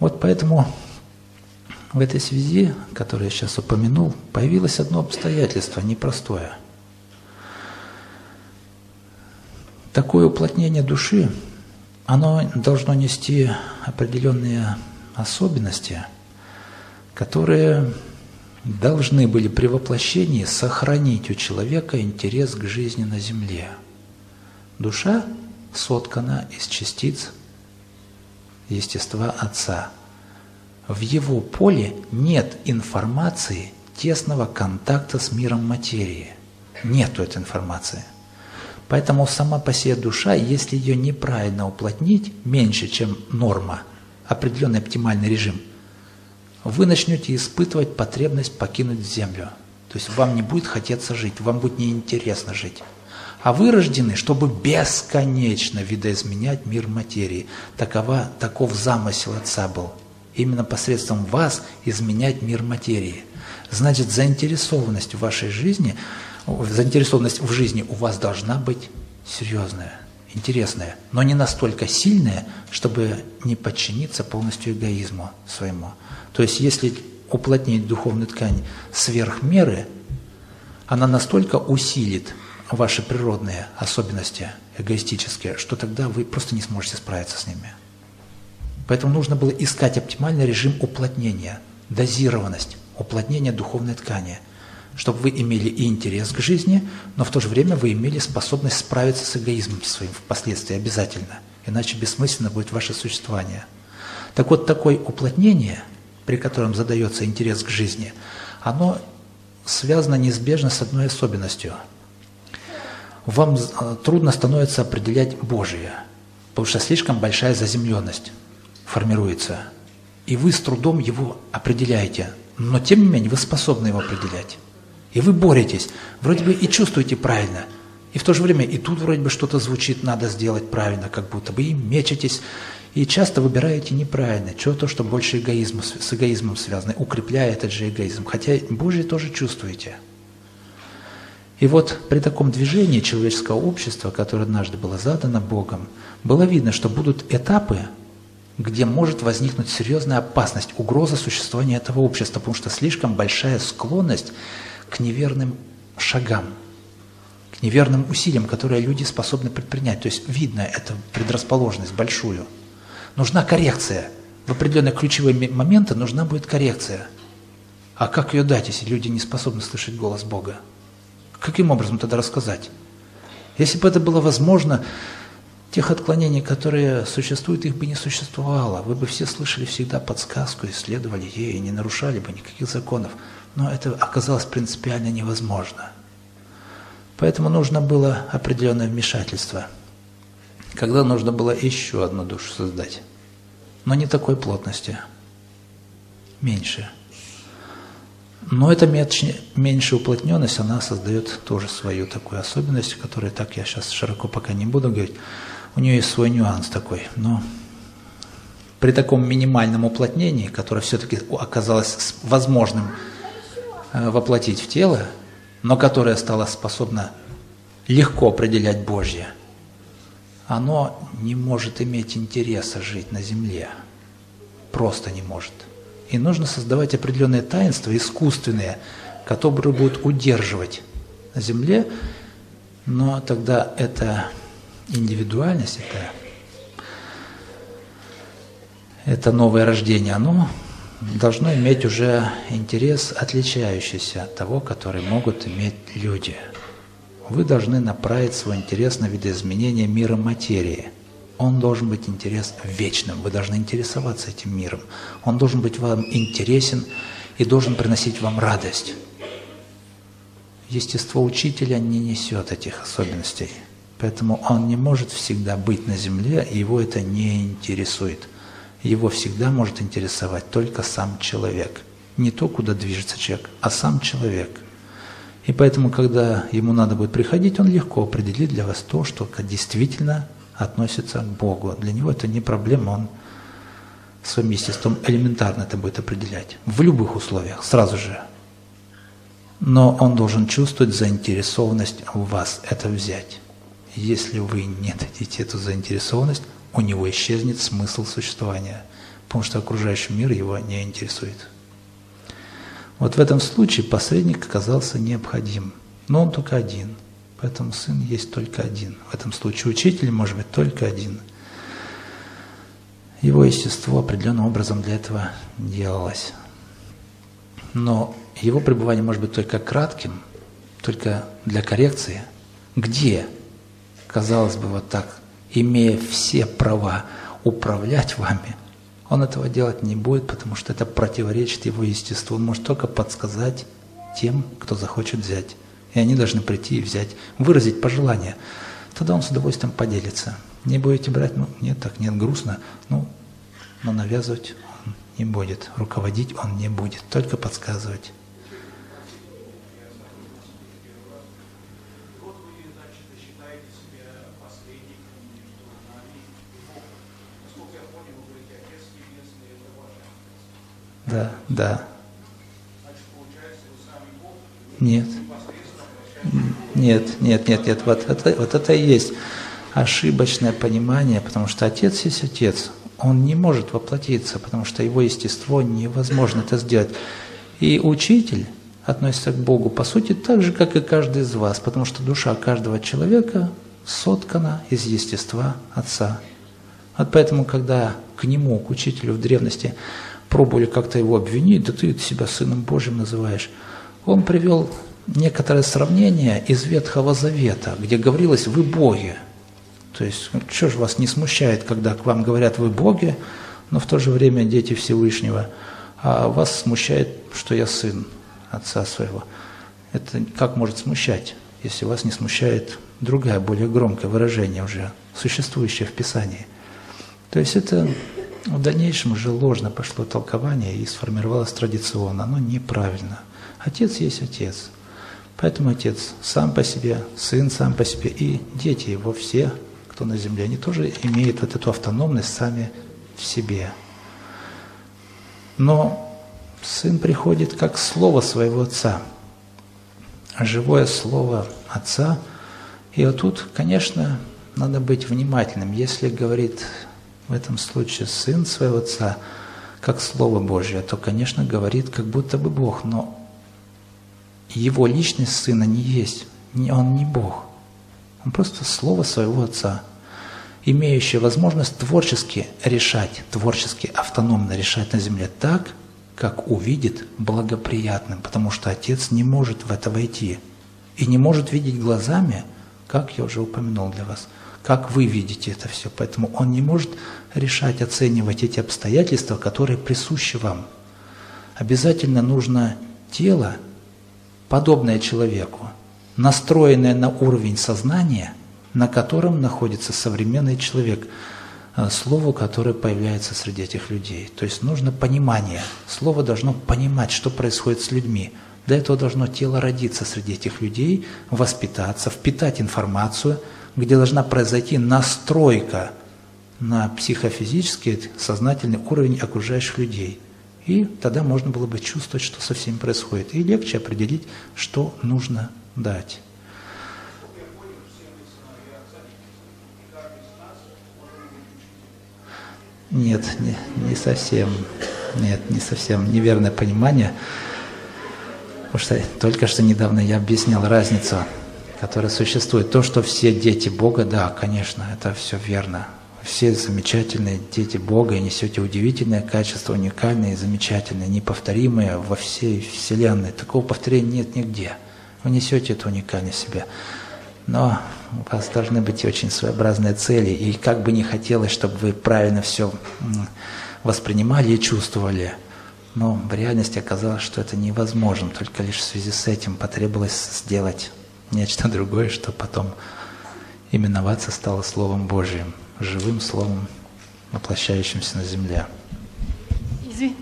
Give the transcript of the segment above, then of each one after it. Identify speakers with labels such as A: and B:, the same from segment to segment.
A: Вот поэтому в этой связи, которую я сейчас упомянул, появилось одно обстоятельство непростое. Такое уплотнение души, оно должно нести определенные особенности, которые должны были при воплощении сохранить у человека интерес к жизни на земле. Душа соткана из частиц естества Отца. В его поле нет информации тесного контакта с миром материи. Нету этой информации. Поэтому сама по себе душа, если ее неправильно уплотнить, меньше, чем норма, определенный оптимальный режим, вы начнете испытывать потребность покинуть Землю. То есть вам не будет хотеться жить, вам будет неинтересно жить. А вы рождены, чтобы бесконечно видоизменять мир материи. Такова, таков замысел Отца был. Именно посредством вас изменять мир материи. Значит, заинтересованность в вашей жизни, заинтересованность в жизни у вас должна быть серьезная, интересная, но не настолько сильная, чтобы не подчиниться полностью эгоизму своему. То есть, если уплотнить духовную ткань сверх меры, она настолько усилит ваши природные особенности, эгоистические, что тогда вы просто не сможете справиться с ними. Поэтому нужно было искать оптимальный режим уплотнения, дозированность, уплотнения духовной ткани, чтобы вы имели и интерес к жизни, но в то же время вы имели способность справиться с эгоизмом своим впоследствии обязательно, иначе бессмысленно будет ваше существование. Так вот, такое уплотнение, при котором задается интерес к жизни, оно связано неизбежно с одной особенностью – вам э, трудно становится определять Божие, потому что слишком большая заземленность формируется. И вы с трудом его определяете, но тем не менее вы способны его определять. И вы боретесь, вроде бы и чувствуете правильно, и в то же время и тут вроде бы что-то звучит, надо сделать правильно, как будто бы и мечетесь, и часто выбираете неправильно, что-то, что больше эгоизма, с эгоизмом связано, укрепляя этот же эгоизм. Хотя Божие тоже чувствуете – и вот при таком движении человеческого общества, которое однажды было задано Богом, было видно, что будут этапы, где может возникнуть серьезная опасность, угроза существования этого общества, потому что слишком большая склонность к неверным шагам, к неверным усилиям, которые люди способны предпринять. То есть видно эту предрасположенность большую. Нужна коррекция. В определенные ключевые моменты нужна будет коррекция. А как ее дать, если люди не способны слышать голос Бога? Каким образом тогда рассказать? Если бы это было возможно, тех отклонений, которые существуют, их бы не существовало. Вы бы все слышали всегда подсказку, исследовали ей, и не нарушали бы никаких законов. Но это оказалось принципиально невозможно. Поэтому нужно было определенное вмешательство. Когда нужно было еще одну душу создать. Но не такой плотности. Меньше. Но эта меньшая уплотненность, она создает тоже свою такую особенность, которую так я сейчас широко пока не буду говорить. У нее есть свой нюанс такой. Но при таком минимальном уплотнении, которое все-таки оказалось возможным э, воплотить в тело, но которое стало способно легко определять Божье, оно не может иметь интереса жить на земле. Просто не может. И нужно создавать определенные таинства, искусственные, которые будут удерживать на земле, но тогда эта индивидуальность, это, это новое рождение, оно должно иметь уже интерес, отличающийся от того, который могут иметь люди. Вы должны направить свой интерес на видоизменение мира материи – он должен быть интерес вечным. Вы должны интересоваться этим миром. Он должен быть вам интересен и должен приносить вам радость. Естество учителя не несет этих особенностей. Поэтому он не может всегда быть на земле, его это не интересует. Его всегда может интересовать только сам человек. Не то, куда движется человек, а сам человек. И поэтому, когда ему надо будет приходить, он легко определит для вас то, что действительно относится к Богу. Для него это не проблема, он своим естеством элементарно это будет определять. В любых условиях, сразу же. Но он должен чувствовать заинтересованность в вас это взять. Если вы не дадите эту заинтересованность, у него исчезнет смысл существования. потому что окружающий мир его не интересует. Вот в этом случае посредник оказался необходим, но он только один, поэтому сын есть только один. В этом случае учитель может быть только один. Его естество определенным образом для этого делалось. Но его пребывание может быть только кратким, только для коррекции. Где, казалось бы, вот так, имея все права управлять вами, он этого делать не будет, потому что это противоречит его естеству. Он может только подсказать тем, кто захочет взять. И они должны прийти и взять, выразить пожелание. Тогда он с удовольствием поделится. Не будете брать? Ну, нет, так нет, грустно. Ну, но навязывать он не будет. Руководить он не будет, только подсказывать. Да, да. Нет. Нет, нет, нет, нет. Вот это, вот это и есть ошибочное понимание, потому что Отец есть Отец. Он не может воплотиться, потому что его естество невозможно это сделать. И учитель относится к Богу, по сути, так же, как и каждый из вас, потому что душа каждого человека соткана из естества Отца. Вот поэтому, когда к нему, к учителю в древности, пробовали как-то его обвинить, да ты себя Сыном Божьим называешь. Он привел некоторое сравнение из Ветхого Завета, где говорилось «вы боги». То есть, ну, что же вас не смущает, когда к вам говорят «вы боги», но в то же время дети Всевышнего, а вас смущает, что я сын отца своего. Это как может смущать, если вас не смущает другое, более громкое выражение уже, существующее в Писании. То есть это в дальнейшем уже ложно пошло толкование и сформировалось традиционно. Оно неправильно. Отец есть отец. Поэтому отец сам по себе, сын сам по себе и дети его все, кто на земле, они тоже имеют вот эту автономность сами в себе. Но сын приходит как слово своего отца, живое слово отца. И вот тут, конечно, надо быть внимательным. Если говорит в этом случае сын своего отца, как Слово Божье, то, конечно, говорит как будто бы Бог, но его личность сына не есть, он не Бог. Он просто Слово своего отца, имеющее возможность творчески решать, творчески автономно решать на земле так, как увидит благоприятным, потому что отец не может в это войти и не может видеть глазами, как я уже упомянул для вас – как вы видите это все. Поэтому он не может решать, оценивать эти обстоятельства, которые присущи вам. Обязательно нужно тело, подобное человеку, настроенное на уровень сознания, на котором находится современный человек, э, слово, которое появляется среди этих людей. То есть нужно понимание. Слово должно понимать, что происходит с людьми. Для этого должно тело родиться среди этих людей, воспитаться, впитать информацию – где должна произойти настройка на психофизический, сознательный уровень окружающих людей. И тогда можно было бы чувствовать, что со всеми происходит. И легче определить, что нужно дать. Нет, не, не совсем. Нет, не совсем. Неверное понимание. Потому что только что недавно я объяснял разницу которая существует. То, что все дети Бога, да, конечно, это все верно. Все замечательные дети Бога, и несете удивительное качество, уникальное, замечательное, неповторимое во всей Вселенной. Такого повторения нет нигде. Вы несете это уникальное себя. Но у вас должны быть очень своеобразные цели. И как бы не хотелось, чтобы вы правильно все воспринимали и чувствовали, но в реальности оказалось, что это невозможно. Только лишь в связи с этим потребовалось сделать нечто другое, что потом именоваться стало Словом Божьим, живым Словом, воплощающимся на земле.
B: Извините.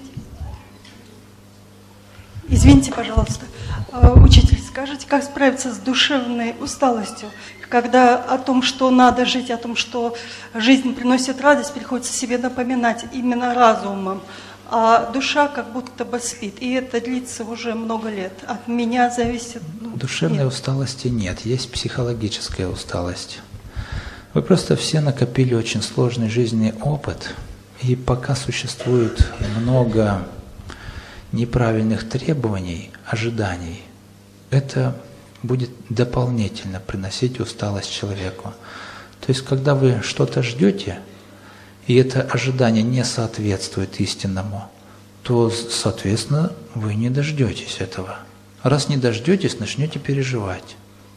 B: Извините, пожалуйста. А, учитель, скажите, как справиться с душевной усталостью, когда о том, что надо жить, о том, что жизнь приносит радость, приходится себе напоминать именно разумом, а душа как будто бы спит. И это длится уже много лет. От меня зависит...
A: Ну, Душевной нет. усталости нет, есть психологическая усталость. Вы просто все накопили очень сложный жизненный опыт, И пока существует много неправильных требований, ожиданий, это будет дополнительно приносить усталость человеку. То есть, когда вы что-то ждете, и это ожидание не соответствует истинному, то, соответственно, вы не дождетесь этого. Раз не дождетесь, начнете переживать.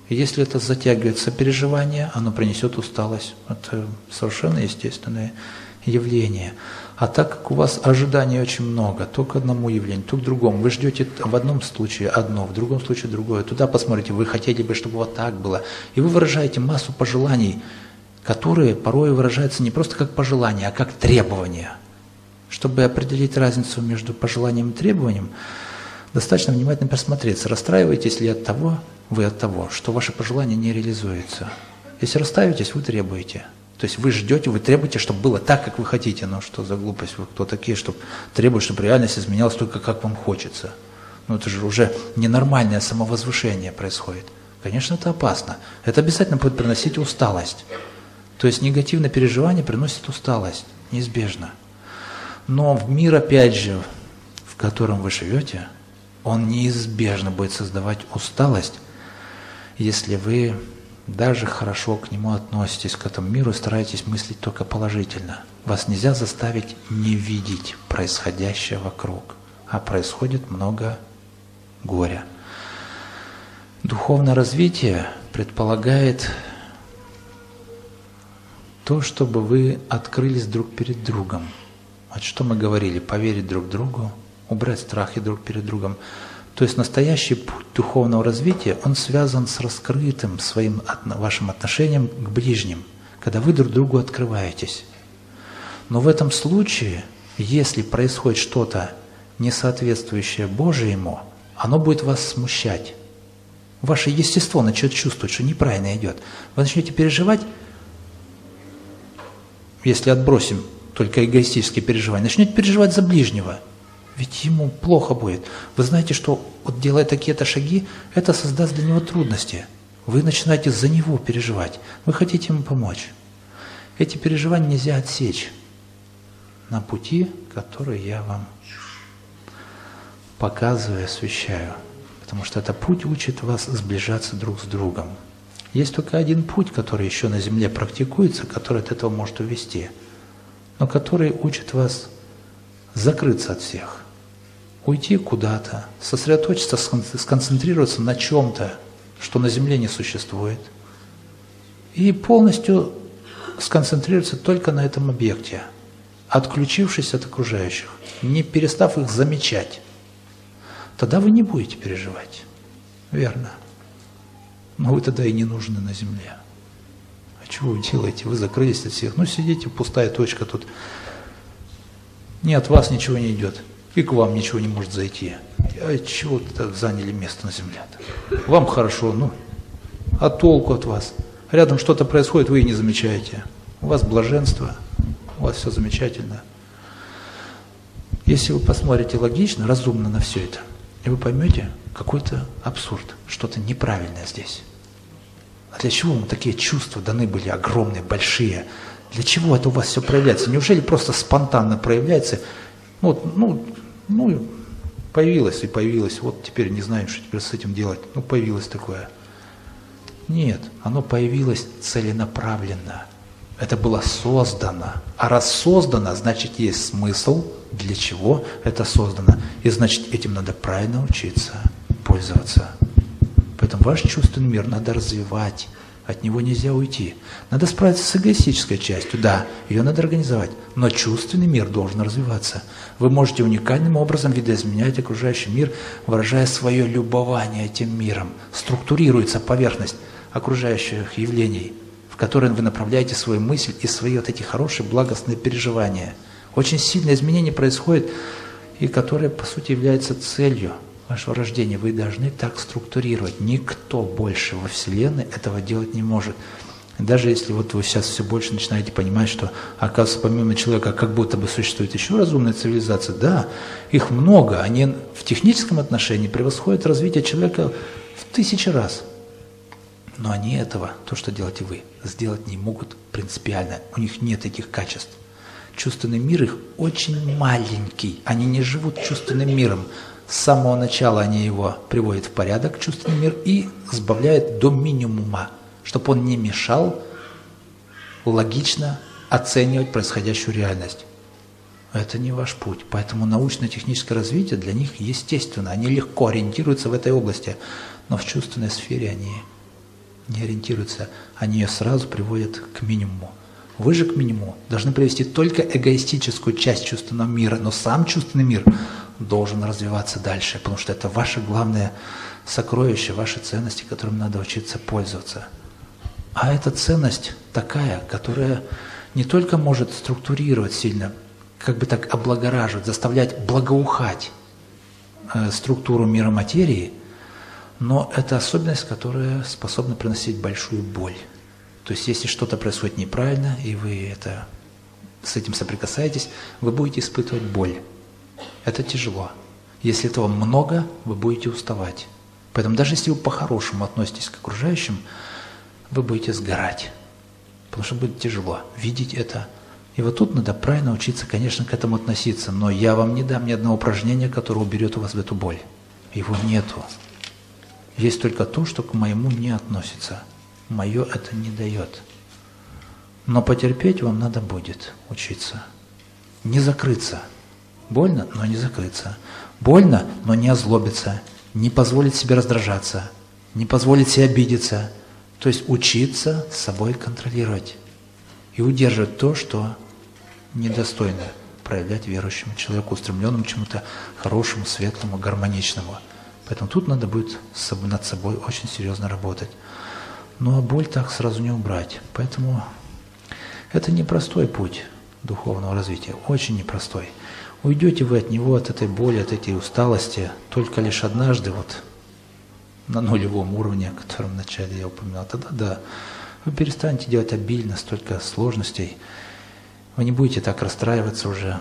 A: Если это затягивается переживание, оно принесет усталость. Это совершенно естественное явление. А так как у вас ожиданий очень много, то к одному явлению, то к другому, вы ждете в одном случае одно, в другом случае другое, туда посмотрите, вы хотели бы, чтобы вот так было. И вы выражаете массу пожеланий, которые порой выражаются не просто как пожелания, а как требования. Чтобы определить разницу между пожеланием и требованием, достаточно внимательно посмотреться, расстраиваетесь ли от того, вы от того, что ваше пожелание не реализуется. Если расстраиваетесь, вы требуете – то есть вы ждете, вы требуете, чтобы было так, как вы хотите. Но что за глупость? Вы кто такие, чтобы требовать, чтобы реальность изменялась только как вам хочется? Ну это же уже ненормальное самовозвышение происходит. Конечно, это опасно. Это обязательно будет приносить усталость. То есть негативное переживание приносит усталость, неизбежно. Но в мир, опять же, в котором вы живете, он неизбежно будет создавать усталость, если вы даже хорошо к нему относитесь, к этому миру, старайтесь мыслить только положительно. Вас нельзя заставить не видеть происходящее вокруг, а происходит много горя. Духовное развитие предполагает то, чтобы вы открылись друг перед другом. Вот что мы говорили, поверить друг другу, убрать страхи друг перед другом. То есть настоящий путь духовного развития, он связан с раскрытым своим вашим отношением к ближним, когда вы друг другу открываетесь. Но в этом случае, если происходит что-то не соответствующее Божьему, оно будет вас смущать. Ваше естество начнет чувствовать, что неправильно идет. Вы начнете переживать, если отбросим только эгоистические переживания, начнете переживать за ближнего – ведь ему плохо будет. Вы знаете, что вот делая такие-то шаги, это создаст для него трудности. Вы начинаете за него переживать. Вы хотите ему помочь. Эти переживания нельзя отсечь на пути, который я вам показываю, освещаю. Потому что этот путь учит вас сближаться друг с другом. Есть только один путь, который еще на земле практикуется, который от этого может увести, но который учит вас закрыться от всех – уйти куда-то, сосредоточиться, сконцентрироваться на чем-то, что на Земле не существует, и полностью сконцентрироваться только на этом объекте, отключившись от окружающих, не перестав их замечать. Тогда вы не будете переживать. Верно. Но вы тогда и не нужны на Земле. А чего вы делаете? Вы закрылись от всех. Ну, сидите, пустая точка тут. Не от вас ничего не идет и к вам ничего не может зайти. А чего так заняли место на земле -то? Вам хорошо, ну, а толку от вас? Рядом что-то происходит, вы и не замечаете. У вас блаженство, у вас все замечательно. Если вы посмотрите логично, разумно на все это, и вы поймете какой-то абсурд, что-то неправильное здесь. А для чего вам такие чувства даны были огромные, большие? Для чего это у вас все проявляется? Неужели просто спонтанно проявляется? Вот, ну, ну, появилось и появилось, вот теперь не знаем, что теперь с этим делать. Ну, появилось такое. Нет, оно появилось целенаправленно. Это было создано. А раз создано, значит есть смысл, для чего это создано. И значит этим надо правильно учиться, пользоваться. Поэтому ваш чувственный мир надо развивать. От него нельзя уйти. Надо справиться с эгоистической частью, да, ее надо организовать. Но чувственный мир должен развиваться. Вы можете уникальным образом видоизменять окружающий мир, выражая свое любование этим миром. Структурируется поверхность окружающих явлений, в которые вы направляете свою мысль и свои вот эти хорошие благостные переживания. Очень сильное изменение происходит, и которое, по сути, является целью – вашего рождения, вы должны так структурировать. Никто больше во Вселенной этого делать не может. Даже если вот вы сейчас все больше начинаете понимать, что, оказывается, помимо человека, как будто бы существует еще разумная цивилизация, да, их много, они в техническом отношении превосходят развитие человека в тысячи раз. Но они этого, то, что делаете вы, сделать не могут принципиально. У них нет этих качеств. чувственный мир их очень маленький. Они не живут чувственным миром. С самого начала они его приводят в порядок, чувственный мир, и сбавляют до минимума, чтобы он не мешал логично оценивать происходящую реальность. Это не ваш путь. Поэтому научно-техническое развитие для них естественно. Они легко ориентируются в этой области. Но в чувственной сфере они не ориентируются. Они ее сразу приводят к минимуму. Вы же к минимуму должны привести только эгоистическую часть чувственного мира, но сам чувственный мир должен развиваться дальше, потому что это ваше главное сокровище, ваши ценности, которым надо учиться пользоваться. А эта ценность такая, которая не только может структурировать сильно, как бы так облагораживать, заставлять благоухать э, структуру мира материи, но это особенность, которая способна приносить большую боль. То есть, если что-то происходит неправильно, и вы это, с этим соприкасаетесь, вы будете испытывать боль. Это тяжело. Если этого много, вы будете уставать. Поэтому даже если вы по-хорошему относитесь к окружающим, вы будете сгорать. Потому что будет тяжело видеть это. И вот тут надо правильно учиться, конечно, к этому относиться. Но я вам не дам ни одного упражнения, которое уберет у вас эту боль. Его нету. Есть только то, что к моему не относится. Мое это не дает. Но потерпеть вам надо будет учиться. Не закрыться. Больно, но не закрыться. Больно, но не озлобиться. Не позволить себе раздражаться. Не позволить себе обидеться. То есть учиться с собой контролировать. И удерживать то, что недостойно проявлять верующему человеку, устремленному чему-то хорошему, светлому, гармоничному. Поэтому тут надо будет над собой очень серьезно работать. Ну а боль так сразу не убрать. Поэтому это непростой путь духовного развития, очень непростой. Уйдете вы от него, от этой боли, от этой усталости только лишь однажды, вот на нулевом уровне, о котором вначале я упоминал, тогда да, вы перестанете делать обильно столько сложностей, вы не будете так расстраиваться уже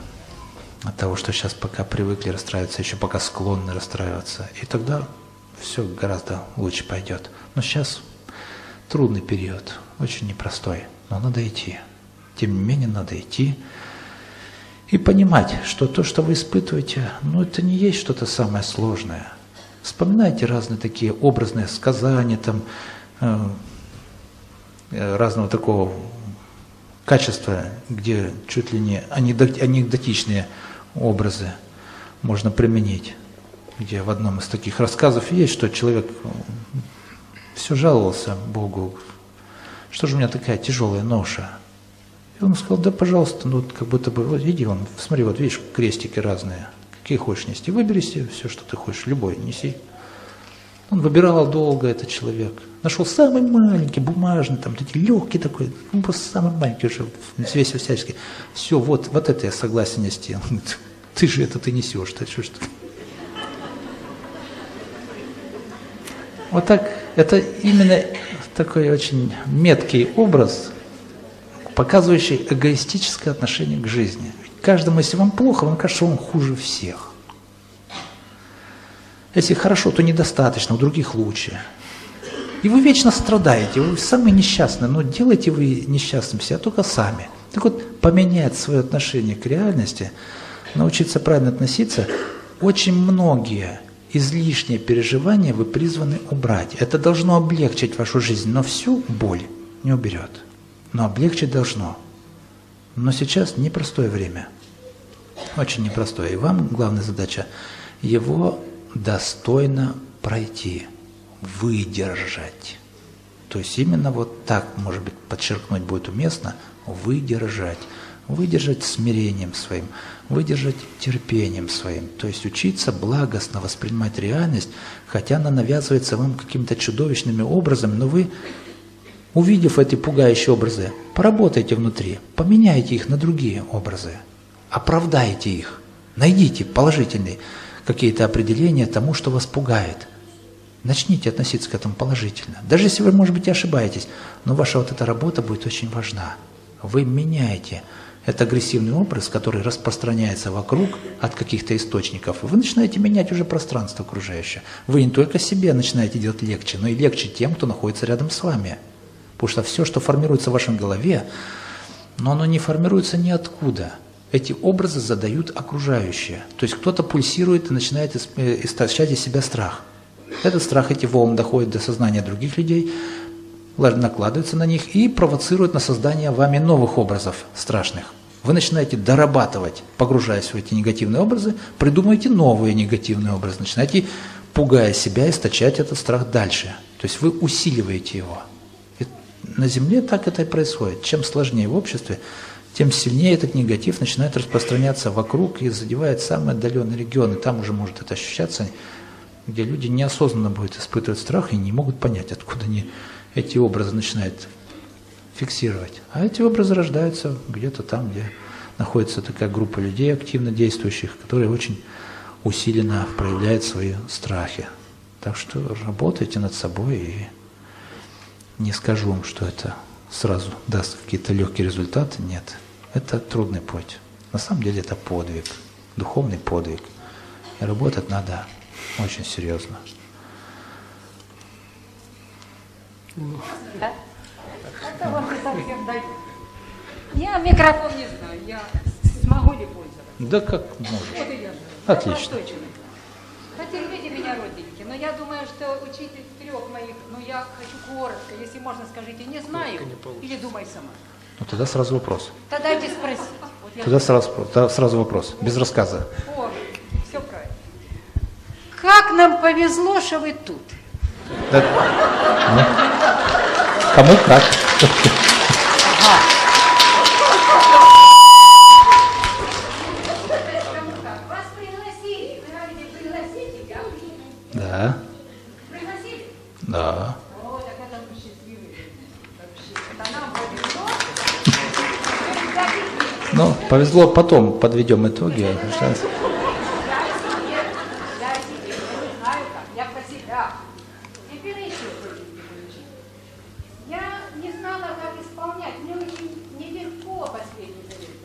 A: от того, что сейчас пока привыкли расстраиваться, еще пока склонны расстраиваться. И тогда все гораздо лучше пойдет. Но сейчас трудный период, очень непростой, но надо идти. Тем не менее, надо идти и понимать, что то, что вы испытываете, ну это не есть что-то самое сложное. Вспоминайте разные такие образные сказания, там, э, э разного такого качества, где чуть ли не анекдотичные образы можно применить, где в одном из таких рассказов есть, что человек все жаловался Богу, что же у меня такая тяжелая ноша. И он сказал, да, пожалуйста, ну, вот как будто бы, вот иди, он, смотри, вот видишь, крестики разные, какие хочешь нести, выбери себе все, что ты хочешь, любой, неси. Он выбирал долго этот человек, нашел самый маленький, бумажный, там, такие легкий такой, ну, просто самый маленький уже, весь всячески. Все, вот, вот это я согласен нести. Он говорит, ты же это ты несешь, ты что, что Вот так, это именно такой очень меткий образ, показывающий эгоистическое отношение к жизни. каждому, если вам плохо, вам кажется, что он хуже всех. Если хорошо, то недостаточно, у других лучше. И вы вечно страдаете, вы самый несчастный, но делаете вы несчастным себя только сами. Так вот, поменять свое отношение к реальности, научиться правильно относиться, очень многие излишние переживания вы призваны убрать. Это должно облегчить вашу жизнь, но всю боль не уберет. Но облегчить должно. Но сейчас непростое время. Очень непростое. И вам главная задача его достойно пройти, выдержать. То есть именно вот так, может быть, подчеркнуть будет уместно, выдержать выдержать смирением своим, выдержать терпением своим, то есть учиться благостно воспринимать реальность, хотя она навязывается вам какими-то чудовищными образами, но вы, увидев эти пугающие образы, поработайте внутри, поменяйте их на другие образы, оправдайте их, найдите положительные какие-то определения тому, что вас пугает. Начните относиться к этому положительно. Даже если вы, может быть, ошибаетесь, но ваша вот эта работа будет очень важна. Вы меняете это агрессивный образ, который распространяется вокруг от каких-то источников. Вы начинаете менять уже пространство окружающее. Вы не только себе начинаете делать легче, но и легче тем, кто находится рядом с вами. Потому что все, что формируется в вашем голове, но оно не формируется ниоткуда. эти образы задают окружающие. То есть кто-то пульсирует и начинает э, истощать из себя страх. Этот страх, эти волны доходят до сознания других людей, накладываются на них и провоцируют на создание вами новых образов страшных. Вы начинаете дорабатывать, погружаясь в эти негативные образы, придумаете новые негативные образы, начинаете, пугая себя, источать этот страх дальше. То есть вы усиливаете его. На Земле так это и происходит. Чем сложнее в обществе, тем сильнее этот негатив начинает распространяться вокруг и задевает самые отдаленные регионы. Там уже может это ощущаться, где люди неосознанно будут испытывать страх и не могут понять, откуда они эти образы начинают фиксировать. А эти образы рождаются где-то там, где находится такая группа людей, активно действующих, которые очень усиленно проявляют свои страхи. Так что работайте над собой и не скажу вам, что это сразу даст какие-то легкие результаты. Нет, это трудный путь. На самом деле это подвиг, духовный подвиг. И работать надо очень серьезно.
C: Да? Это вам не совсем дать. Я микрофон не знаю, я смогу ли пользоваться?
A: Да как можешь.
C: Вот и я же.
A: Отлично.
C: Я Потерпите меня, родненькие, но я думаю, что учитель трех моих, ну я хочу коротко, если можно, скажите, не знаю или думай сама.
A: Ну тогда сразу вопрос.
C: Тогда дайте спросить. Вот
A: Тогда сразу, тогда сразу вопрос, без рассказа.
C: О, все правильно. Как нам повезло, что вы тут.
A: Да. Ну, кому как.
C: Вас повезло,
A: потом подведем итоги. Сейчас.
C: Я себе, я себе, я не знаю как, я про себя. Теперь еще кое-что получить. Я не знала, как исполнять. Мне очень нелегко последний завет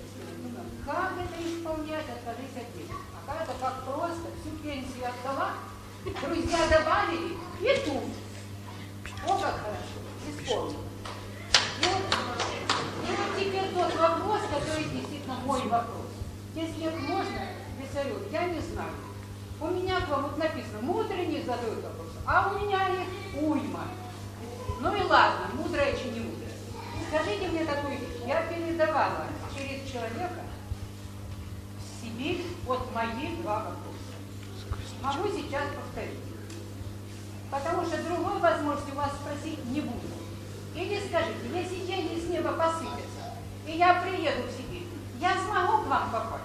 C: Думаю, Как это исполнять, откажись от денег? А это как просто, всю пенсию отдала, друзья добавили, и тут. О, как хорошо, исполнил. И вот, и вот теперь тот вопрос, который действительно мой вопрос. Если это можно, Виссарионович, я не знаю. У меня к вам вот написано, мудрый не задают вопрос, а у меня их уйма. Ну и ладно, мудрая чи не мудрая. Скажите мне такую вещь. Я передавала через человека в Сибирь вот мои два вопроса. Могу сейчас повторить. Потому что другой возможности у вас спросить не буду. Или скажите, если деньги с неба посыпятся, и я приеду в Сибирь, я смогу к вам попасть?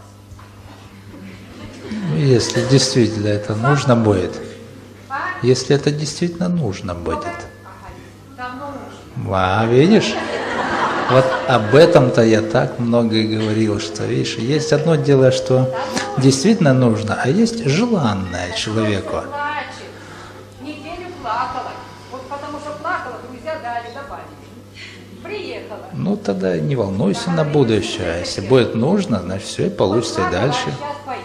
A: Ну, Если действительно это нужно будет. Если это действительно нужно будет. А, видишь? Вот об этом-то я так много и говорил, что, видишь, есть одно дело, что действительно нужно, а есть желанное человеку. Ну, тогда не волнуйся на будущее. А если будет нужно, значит, все и получится и дальше.
C: Сейчас пою.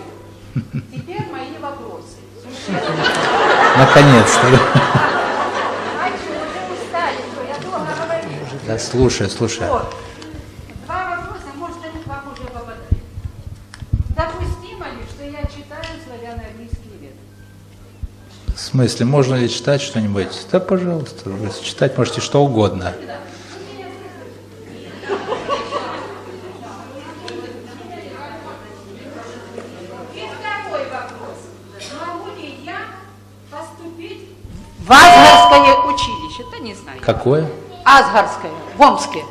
C: Теперь мои вопросы.
A: Наконец-то.
C: А что, уже устали, что я долго говорила.
A: Да, слушай, слушай.
C: Вот. Два вопроса, может, они к вам уже попадают. Допустимо ли, что я читаю славяно-английский вет?
A: В смысле, можно ли читать что-нибудь? Да, пожалуйста, вы читать можете что угодно
C: второй вопрос. Могу ли я поступить в Азгарское училище? Да не знаю.
A: Какое?
C: Азгарское, в Омске.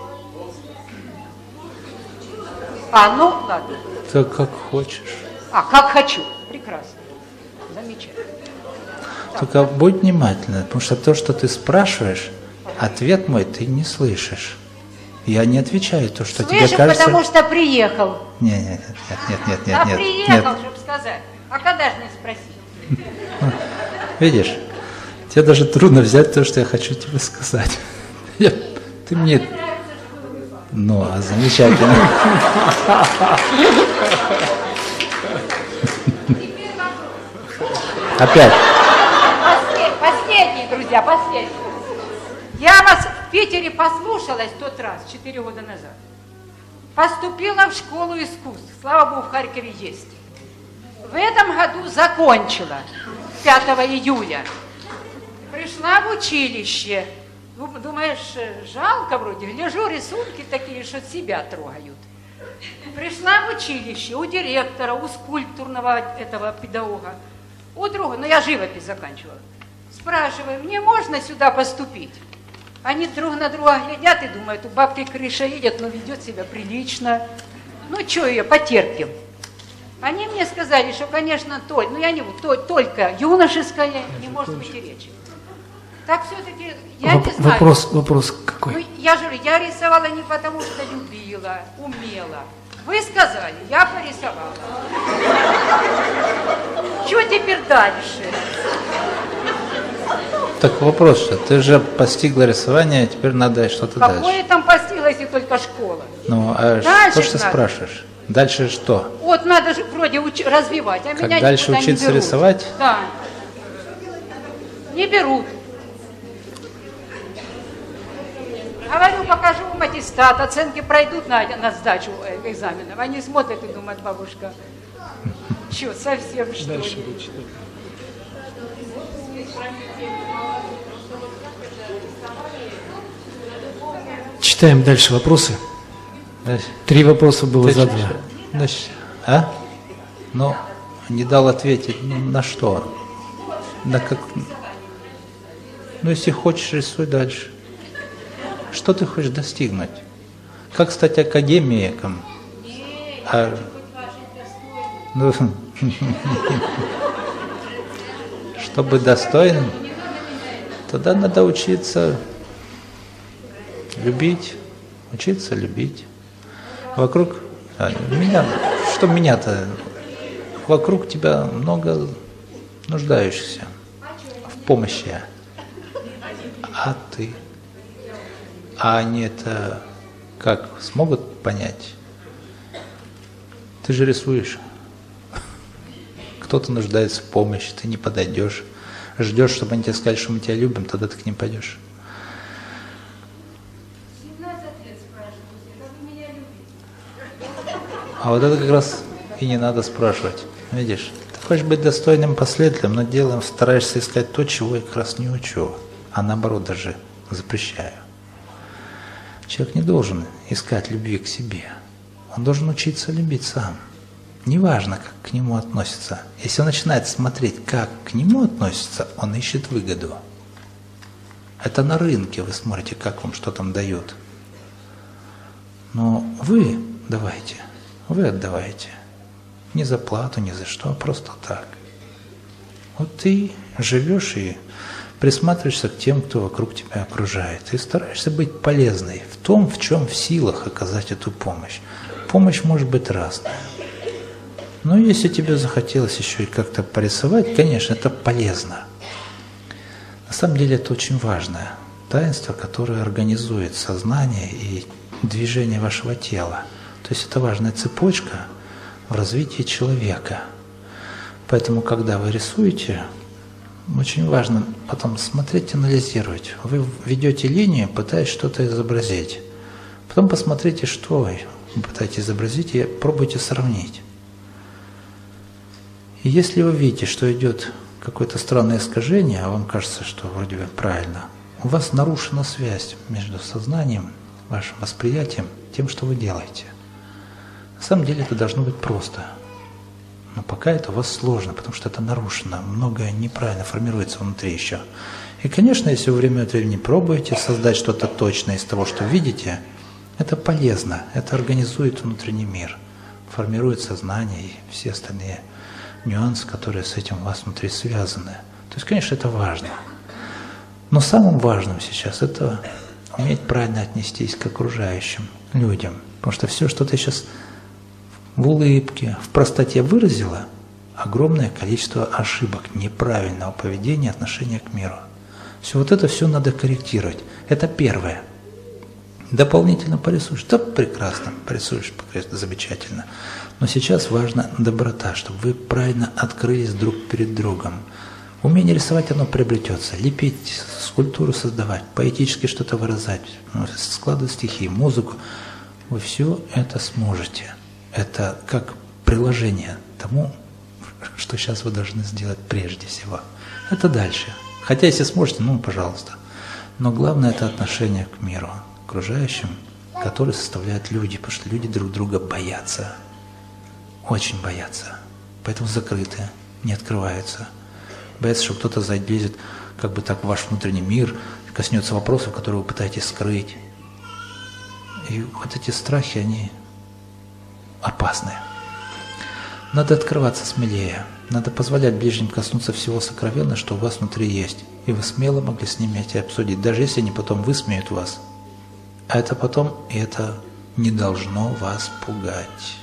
C: А, ну, ладно.
A: Да как хочешь.
C: А, как хочу. Прекрасно. Замечательно.
A: Только будь внимательна, потому что то, что ты спрашиваешь, ответ мой ты не слышишь. Я не отвечаю то, что тебе
C: Слышишь,
A: кажется.
C: потому что приехал.
A: Не, нет, нет, нет, нет,
C: а
A: нет, нет,
C: приехал,
A: нет.
C: чтобы сказать. А когда же не спросить?
A: Видишь, тебе даже трудно взять то, что я хочу тебе сказать. Я- Ты мне... Ну, а замечательно. Опять.
C: Послед- Последний, друзья, последний. Я вас в Питере послушалась тот раз, четыре года назад. Поступила в школу искусств. Слава Богу, в Харькове есть. В этом году закончила 5 июля. Пришла в училище. Думаешь, жалко вроде. Гляжу, рисунки такие, что себя трогают. Пришла в училище у директора, у скульптурного этого педагога, у друга, но ну, я живопись заканчивала. Спрашиваю, мне можно сюда поступить? Они друг на друга глядят и думают, у бабки крыша едет, но ведет себя прилично. Ну, что ее, потерпим. Они мне сказали, что, конечно, только, ну я не то, только юношеская, не может быть и речи. Так все-таки я
D: Воп-
C: не знаю.
D: Вопрос, вопрос какой?
C: Ну, я же я рисовала не потому, что любила, умела. Вы сказали, я порисовала. Что теперь дальше?
A: Так вопрос, что ты же постигла рисование, а теперь надо что-то
C: Какое
A: дальше.
C: там постигла, если только школа?
A: Ну, а
C: Дальше
A: что ж ты
C: надо.
A: спрашиваешь? Дальше что?
C: Вот надо же вроде уч- развивать, а
A: Как
C: меня
A: дальше
C: никуда не
A: учиться
C: берут.
A: рисовать?
C: Да. Не берут. Говорю, покажу вам аттестат, оценки пройдут на, на сдачу э, экзаменов. Они смотрят и думают, бабушка, что, совсем что
D: Дальше
C: ли?
D: читать. Читаем дальше вопросы.
A: Дальше.
D: Три вопроса было
A: Ты
D: задано.
A: Значит, а? Ну, не дал ответить. Ну, на что? На как? Ну, если хочешь, рисуй дальше. Что ты хочешь достигнуть? Как стать академиком? А- ну, чтобы достойным, тогда надо учиться любить, учиться любить. Вокруг а, меня, что меня-то? Вокруг тебя много нуждающихся в помощи. А ты? А они это как смогут понять? Ты же рисуешь. Кто-то нуждается в помощи, ты не подойдешь. Ждешь, чтобы они тебе сказали, что мы тебя любим, тогда ты к ним пойдешь. А вот это как раз и не надо спрашивать. Видишь, ты хочешь быть достойным последователем, но делом стараешься искать то, чего я как раз не учу, а наоборот даже запрещаю. Человек не должен искать любви к себе. Он должен учиться любить сам. Неважно, как к нему относятся. Если он начинает смотреть, как к нему относятся, он ищет выгоду. Это на рынке вы смотрите, как вам что там дают. Но вы давайте, вы отдавайте. Не за плату, ни за что, а просто так. Вот ты живешь и присматриваешься к тем, кто вокруг тебя окружает. И стараешься быть полезной в том, в чем в силах оказать эту помощь. Помощь может быть разная. Но если тебе захотелось еще и как-то порисовать, конечно, это полезно. На самом деле это очень важное таинство, которое организует сознание и движение вашего тела. То есть это важная цепочка в развитии человека. Поэтому, когда вы рисуете, очень важно потом смотреть, анализировать. Вы ведете линию, пытаясь что-то изобразить. Потом посмотрите, что вы пытаетесь изобразить, и пробуйте сравнить. И если вы видите, что идет какое-то странное искажение, а вам кажется, что вроде бы правильно, у вас нарушена связь между сознанием, вашим восприятием, тем, что вы делаете. На самом деле это должно быть просто. Но пока это у вас сложно, потому что это нарушено, многое неправильно формируется внутри еще. И, конечно, если вы время от времени пробуете создать что-то точное из того, что видите, это полезно, это организует внутренний мир, формирует сознание и все остальные нюансы, которые с этим у вас внутри связаны. То есть, конечно, это важно. Но самым важным сейчас это уметь правильно отнестись к окружающим людям. Потому что все, что ты сейчас в улыбке, в простоте выразила, огромное количество ошибок, неправильного поведения, отношения к миру. Все вот это все надо корректировать. Это первое. Дополнительно порисуешь. Да, прекрасно, порисуешь, прекрасно, замечательно. Но сейчас важна доброта, чтобы вы правильно открылись друг перед другом. Умение рисовать, оно приобретется. Лепить, скульптуру создавать, поэтически что-то выражать, ну, складывать стихи, музыку. вы все это сможете. Это как приложение тому, что сейчас вы должны сделать прежде всего. Это дальше. Хотя если сможете, ну, пожалуйста. Но главное это отношение к миру, к окружающим, которые составляют люди, потому что люди друг друга боятся. Очень боятся. Поэтому закрыты, не открываются. Боятся, что кто-то залезет как бы так в ваш внутренний мир, коснется вопросов, которые вы пытаетесь скрыть. И вот эти страхи, они опасны. Надо открываться смелее. Надо позволять ближним коснуться всего сокровенного, что у вас внутри есть. И вы смело могли с ними эти обсудить, даже если они потом высмеют вас. А это потом, и это не должно вас пугать.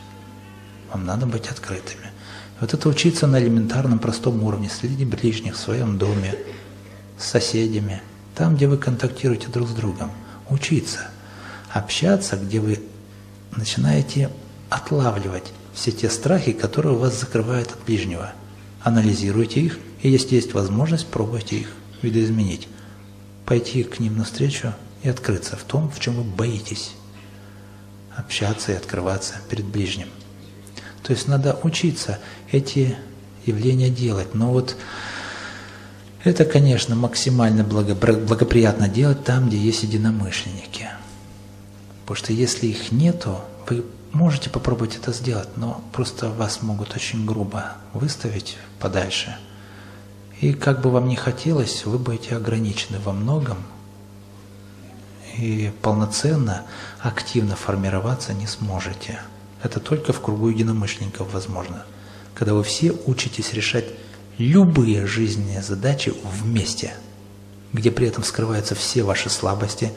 A: Вам надо быть открытыми. Вот это учиться на элементарном простом уровне, среди ближних, в своем доме, с соседями, там, где вы контактируете друг с другом. Учиться. Общаться, где вы начинаете отлавливать все те страхи, которые вас закрывают от ближнего. Анализируйте их, и если есть возможность, пробуйте их видоизменить. Пойти к ним навстречу и открыться в том, в чем вы боитесь. Общаться и открываться перед ближним. То есть надо учиться эти явления делать. Но вот это, конечно, максимально благоприятно делать там, где есть единомышленники. Потому что если их нету, вы можете попробовать это сделать, но просто вас могут очень грубо выставить подальше. И как бы вам ни хотелось, вы будете ограничены во многом и полноценно, активно формироваться не сможете. Это только в кругу единомышленников возможно. Когда вы все учитесь решать любые жизненные задачи вместе, где при этом скрываются все ваши слабости,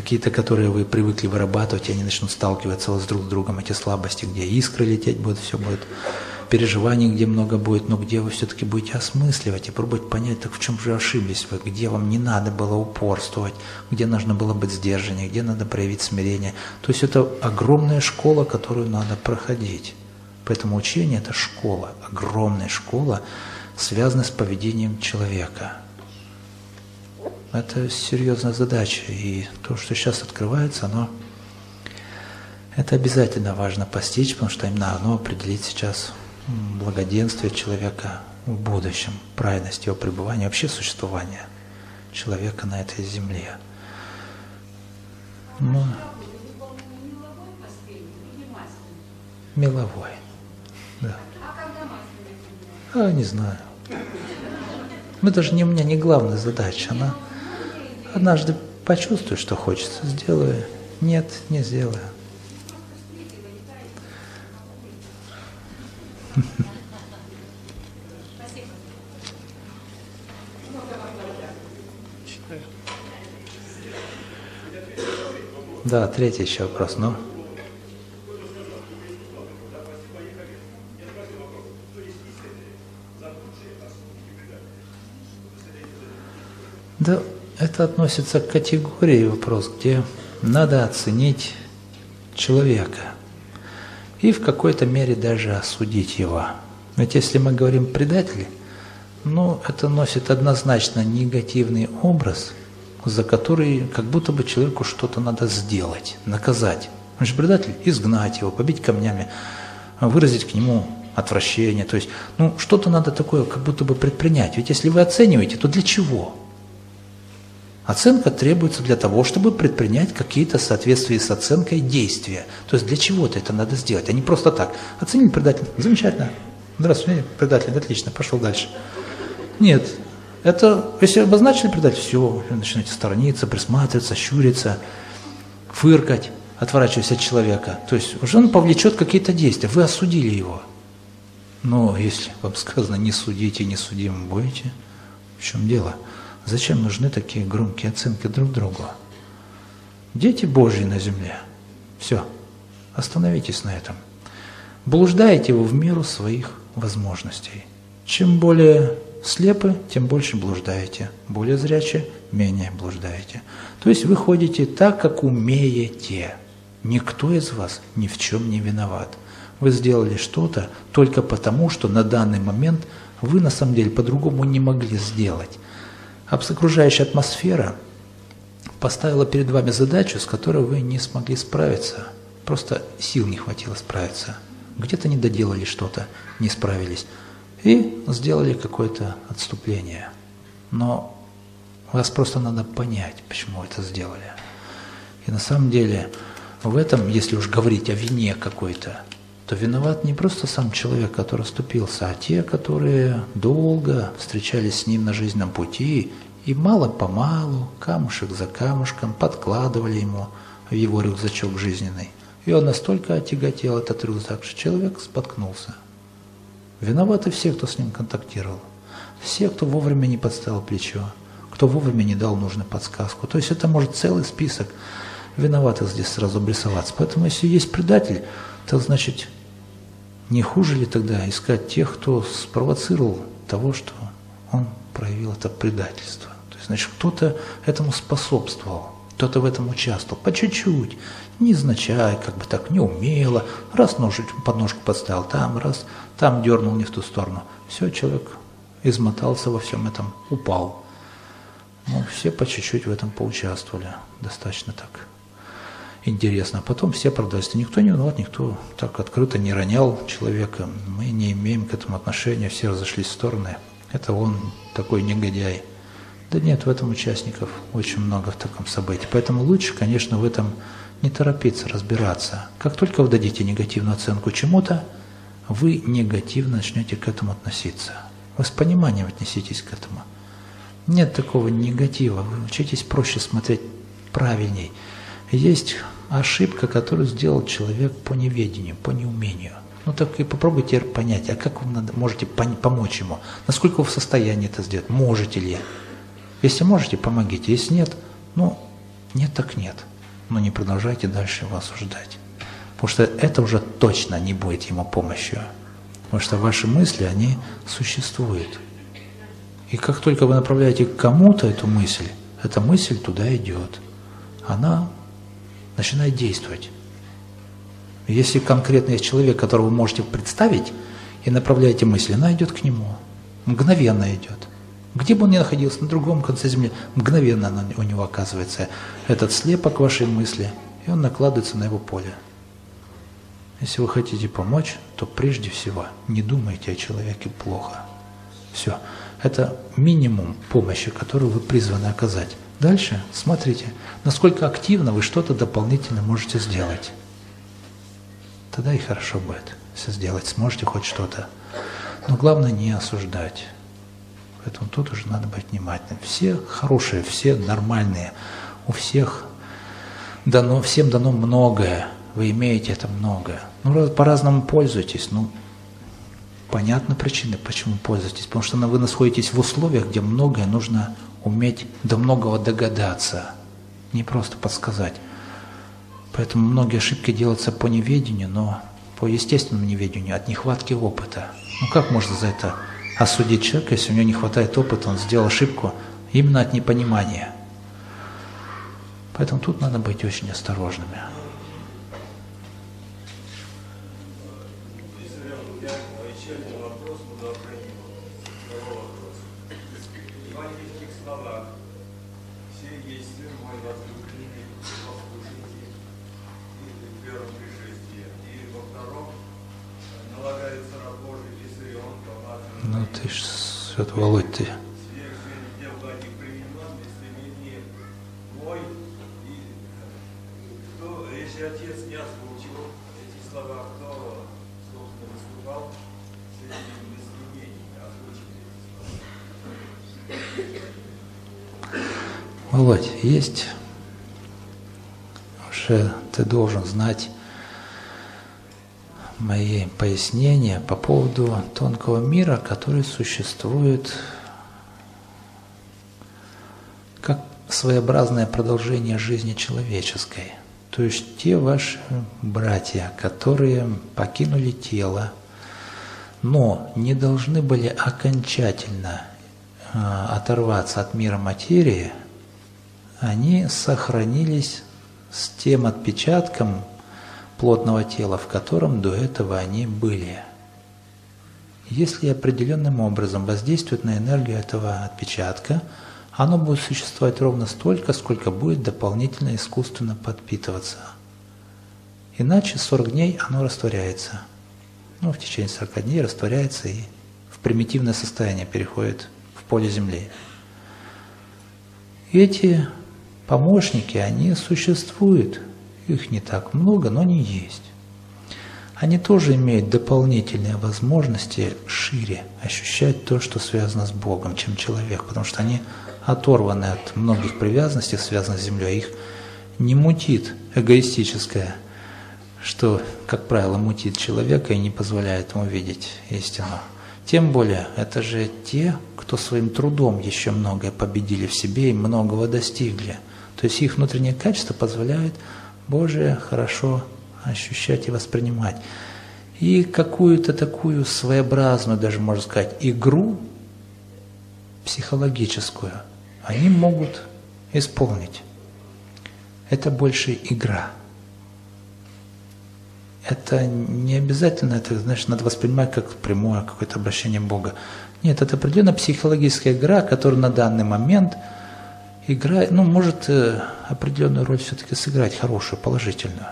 A: какие-то, которые вы привыкли вырабатывать, они начнут сталкиваться с друг с другом, эти слабости, где искры лететь будут, все будет, переживаний, где много будет, но где вы все-таки будете осмысливать и пробовать понять, так в чем же ошиблись вы, где вам не надо было упорствовать, где нужно было быть сдержаннее, где надо проявить смирение. То есть это огромная школа, которую надо проходить. Поэтому учение – это школа, огромная школа, связанная с поведением человека. Это серьезная задача, и то, что сейчас открывается, оно это обязательно важно постичь, потому что именно оно определит сейчас благоденствие человека в будущем, правильность его пребывания, вообще существования человека на этой земле. Ну, меловой. Да. А, не знаю. Мы даже не у меня не главная задача. Она однажды почувствует, что хочется, сделаю. Нет, не сделаю. Да, третий еще вопрос, ну. Это относится к категории вопрос, где надо оценить человека и в какой-то мере даже осудить его. Ведь если мы говорим предатель, ну, это носит однозначно негативный образ, за который как будто бы человеку что-то надо сделать, наказать. Он же предатель, изгнать его, побить камнями, выразить к нему отвращение. То есть, ну, что-то надо такое как будто бы предпринять. Ведь если вы оцениваете, то для чего? Оценка требуется для того, чтобы предпринять какие-то в с оценкой действия. То есть для чего-то это надо сделать, а не просто так. Оценили предатель, замечательно. Здравствуйте, предатель, отлично, пошел дальше. Нет, это, если обозначили предатель, все, вы начинаете сторониться, присматриваться, щуриться, фыркать, отворачиваясь от человека. То есть уже он повлечет какие-то действия, вы осудили его. Но если вам сказано не судите, не судим будете, в чем дело? Зачем нужны такие громкие оценки друг другу? Дети Божьи на земле. Все. Остановитесь на этом. Блуждаете вы в меру своих возможностей. Чем более слепы, тем больше блуждаете. Более зрячие, менее блуждаете. То есть вы ходите так, как умеете. Никто из вас ни в чем не виноват. Вы сделали что-то только потому, что на данный момент вы на самом деле по-другому не могли сделать окружающая атмосфера поставила перед вами задачу, с которой вы не смогли справиться. Просто сил не хватило справиться. Где-то не доделали что-то, не справились. И сделали какое-то отступление. Но вас просто надо понять, почему это сделали. И на самом деле в этом, если уж говорить о вине какой-то, то виноват не просто сам человек, который оступился, а те, которые долго встречались с ним на жизненном пути и мало-помалу, камушек за камушком подкладывали ему в его рюкзачок жизненный. И он настолько отяготел этот рюкзак, что человек споткнулся. Виноваты все, кто с ним контактировал. Все, кто вовремя не подставил плечо, кто вовремя не дал нужную подсказку. То есть это может целый список виноватых здесь сразу обрисоваться. Поэтому если есть предатель, то значит не хуже ли тогда искать тех, кто спровоцировал того, что он проявил это предательство? То есть, значит, кто-то этому способствовал, кто-то в этом участвовал, по чуть-чуть, незначай, как бы так, неумело, раз ножик, подножку подставил там, раз там дернул не в ту сторону. Все, человек измотался во всем этом, упал. Ну, все по чуть-чуть в этом поучаствовали, достаточно так интересно. А потом все продаются. Никто не виноват, никто так открыто не ронял человека. Мы не имеем к этому отношения, все разошлись в стороны. Это он такой негодяй. Да нет, в этом участников очень много в таком событии. Поэтому лучше, конечно, в этом не торопиться, разбираться. Как только вы дадите негативную оценку чему-то, вы негативно начнете к этому относиться. Вы с пониманием отнеситесь к этому. Нет такого негатива. Вы учитесь проще смотреть правильней. Есть ошибка, которую сделал человек по неведению, по неумению. Ну так и попробуйте понять, а как вы можете помочь ему? Насколько вы в состоянии это сделать? Можете ли? Если можете, помогите. Если нет, ну, нет так нет. Но не продолжайте дальше его осуждать. Потому что это уже точно не будет ему помощью. Потому что ваши мысли, они существуют. И как только вы направляете кому-то эту мысль, эта мысль туда идет. Она начинает действовать. Если конкретно есть человек, которого вы можете представить и направляете мысли, она идет к нему. Мгновенно идет. Где бы он ни находился, на другом конце земли, мгновенно она, у него оказывается этот слепок вашей мысли, и он накладывается на его поле. Если вы хотите помочь, то прежде всего не думайте о человеке плохо. Все. Это минимум помощи, которую вы призваны оказать. Дальше смотрите, насколько активно вы что-то дополнительно можете сделать. Тогда и хорошо будет, если сделать сможете хоть что-то. Но главное не осуждать. Поэтому тут уже надо быть внимательным. Все хорошие, все нормальные. У всех дано, всем дано многое. Вы имеете это многое. Ну, по-разному пользуйтесь. Ну, понятны причины, почему пользуетесь. Потому что вы находитесь в условиях, где многое нужно уметь до многого догадаться, не просто подсказать. Поэтому многие ошибки делаются по неведению, но по естественному неведению, от нехватки опыта. Ну как можно за это осудить человека, если у него не хватает опыта, он сделал ошибку именно от непонимания. Поэтому тут надо быть очень осторожными. Есть уже ты должен знать мои пояснения по поводу тонкого мира, который существует как своеобразное продолжение жизни человеческой. То есть те ваши братья, которые покинули тело, но не должны были окончательно э, оторваться от мира материи, они сохранились с тем отпечатком, плотного тела, в котором до этого они были. Если определенным образом воздействует на энергию этого отпечатка, оно будет существовать ровно столько, сколько будет дополнительно искусственно подпитываться. Иначе 40 дней оно растворяется. Ну, в течение 40 дней растворяется и в примитивное состояние переходит в поле Земли. Эти помощники, они существуют. Их не так много, но они есть. Они тоже имеют дополнительные возможности шире ощущать то, что связано с Богом, чем человек, потому что они оторваны от многих привязанностей, связанных с землей, их не мутит эгоистическое, что, как правило, мутит человека и не позволяет ему видеть истину. Тем более, это же те, кто своим трудом еще многое победили в себе и многого достигли. То есть их внутреннее качество позволяет Божие хорошо ощущать и воспринимать. И какую-то такую своеобразную, даже можно сказать, игру психологическую – они могут исполнить. Это больше игра. Это не обязательно, это значит, надо воспринимать как прямое какое-то обращение Бога. Нет, это определенно психологическая игра, которая на данный момент играет, ну, может э, определенную роль все-таки сыграть, хорошую, положительную.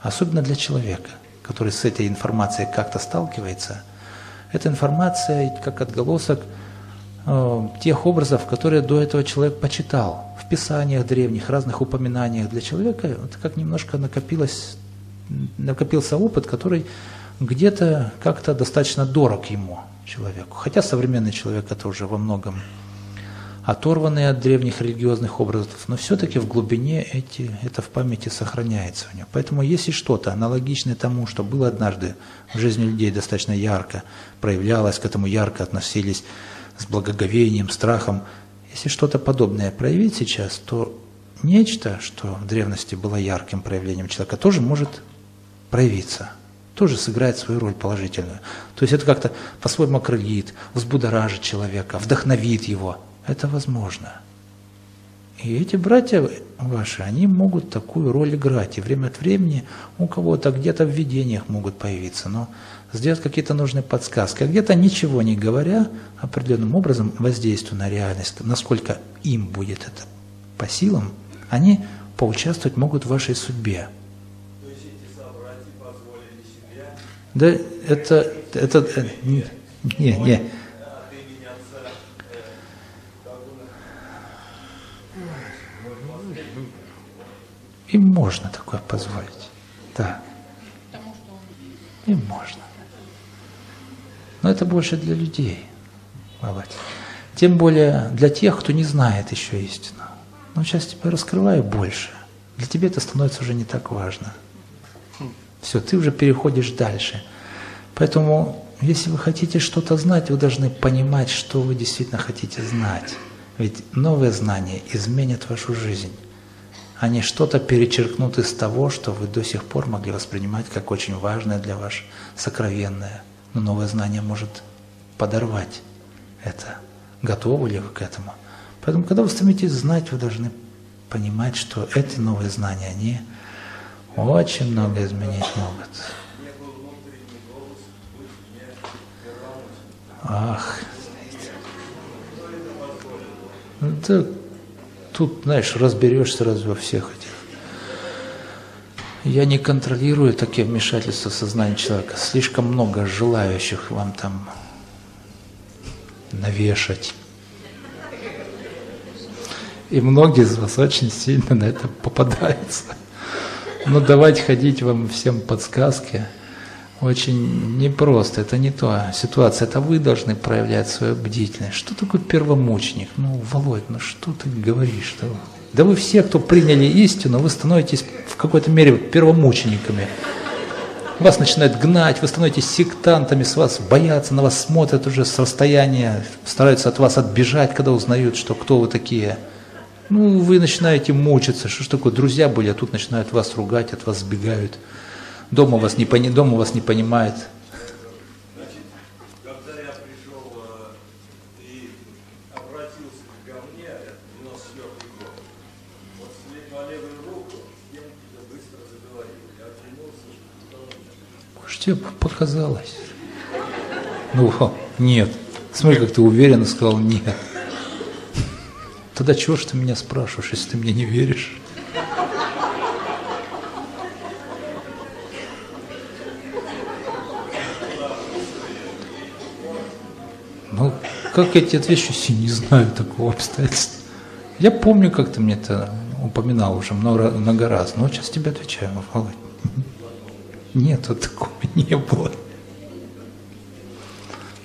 A: Особенно для человека, который с этой информацией как-то сталкивается. Эта информация как отголосок – Э, тех образов, которые до этого человек почитал. В писаниях древних, разных упоминаниях для человека это как немножко накопилось, накопился опыт, который где-то как-то достаточно дорог ему, человеку. Хотя современный человек это уже во многом оторванный от древних религиозных образов, но все-таки в глубине эти, это в памяти сохраняется у него. Поэтому если что-то аналогичное тому, что было однажды в жизни людей достаточно ярко проявлялось, к этому ярко относились с благоговением, страхом. Если что-то подобное проявить сейчас, то нечто, что в древности было ярким проявлением человека, тоже может проявиться, тоже сыграет свою роль положительную. То есть это как-то по-своему окрылит, взбудоражит человека, вдохновит его. Это возможно. И эти братья ваши, они могут такую роль играть. И время от времени у кого-то где-то в видениях могут появиться. Но сделать какие-то нужные подсказки, а где-то ничего не говоря, определенным образом воздействуя на реальность, насколько им будет это по силам, они поучаствовать могут в вашей судьбе.
E: То есть эти собратья позволили себе?
A: Да, это, это, это не, не.
E: От имени отца э,
A: Им можно такое позволить. Да. Им можно. Но это больше для людей, Володь. Тем более для тех, кто не знает еще истину. Но сейчас тебя раскрываю больше. Для тебя это становится уже не так важно. Все, ты уже переходишь дальше. Поэтому, если вы хотите что-то знать, вы должны понимать, что вы действительно хотите знать. Ведь новые знания изменят вашу жизнь. Они что-то перечеркнут из того, что вы до сих пор могли воспринимать как очень важное для вас, сокровенное – но новое знание может подорвать это. Готовы ли вы к этому? Поэтому, когда вы стремитесь знать, вы должны понимать, что эти новые знания, они очень много изменить могут. Ах, это, тут, знаешь, разберешься разве во всех этих я не контролирую такие вмешательства в сознание человека. Слишком много желающих вам там навешать. И многие из вас очень сильно на это попадаются. Но давать ходить вам всем подсказки очень непросто. Это не то ситуация. Это вы должны проявлять свою бдительность. Что такое первомученик? Ну, Володь, ну что ты говоришь? -то? Да вы все, кто приняли истину, вы становитесь в какой-то мере первомучениками. Вас начинают гнать, вы становитесь сектантами, с вас боятся, на вас смотрят уже с расстояния, стараются от вас отбежать, когда узнают, что кто вы такие. Ну, вы начинаете мучиться, что ж такое, друзья были, а тут начинают вас ругать, от вас сбегают. Дома вас не, пони, дома вас не понимает, Тебе показалось. Ну, нет. Смотри, как ты уверенно сказал нет. Тогда чего ж ты меня спрашиваешь, если ты мне не веришь? Как я тебе отвечу, я не знаю такого обстоятельства. Я помню, как ты мне это упоминал уже много, много раз, но сейчас тебе отвечаю, Володь. Нет, вот такого не было.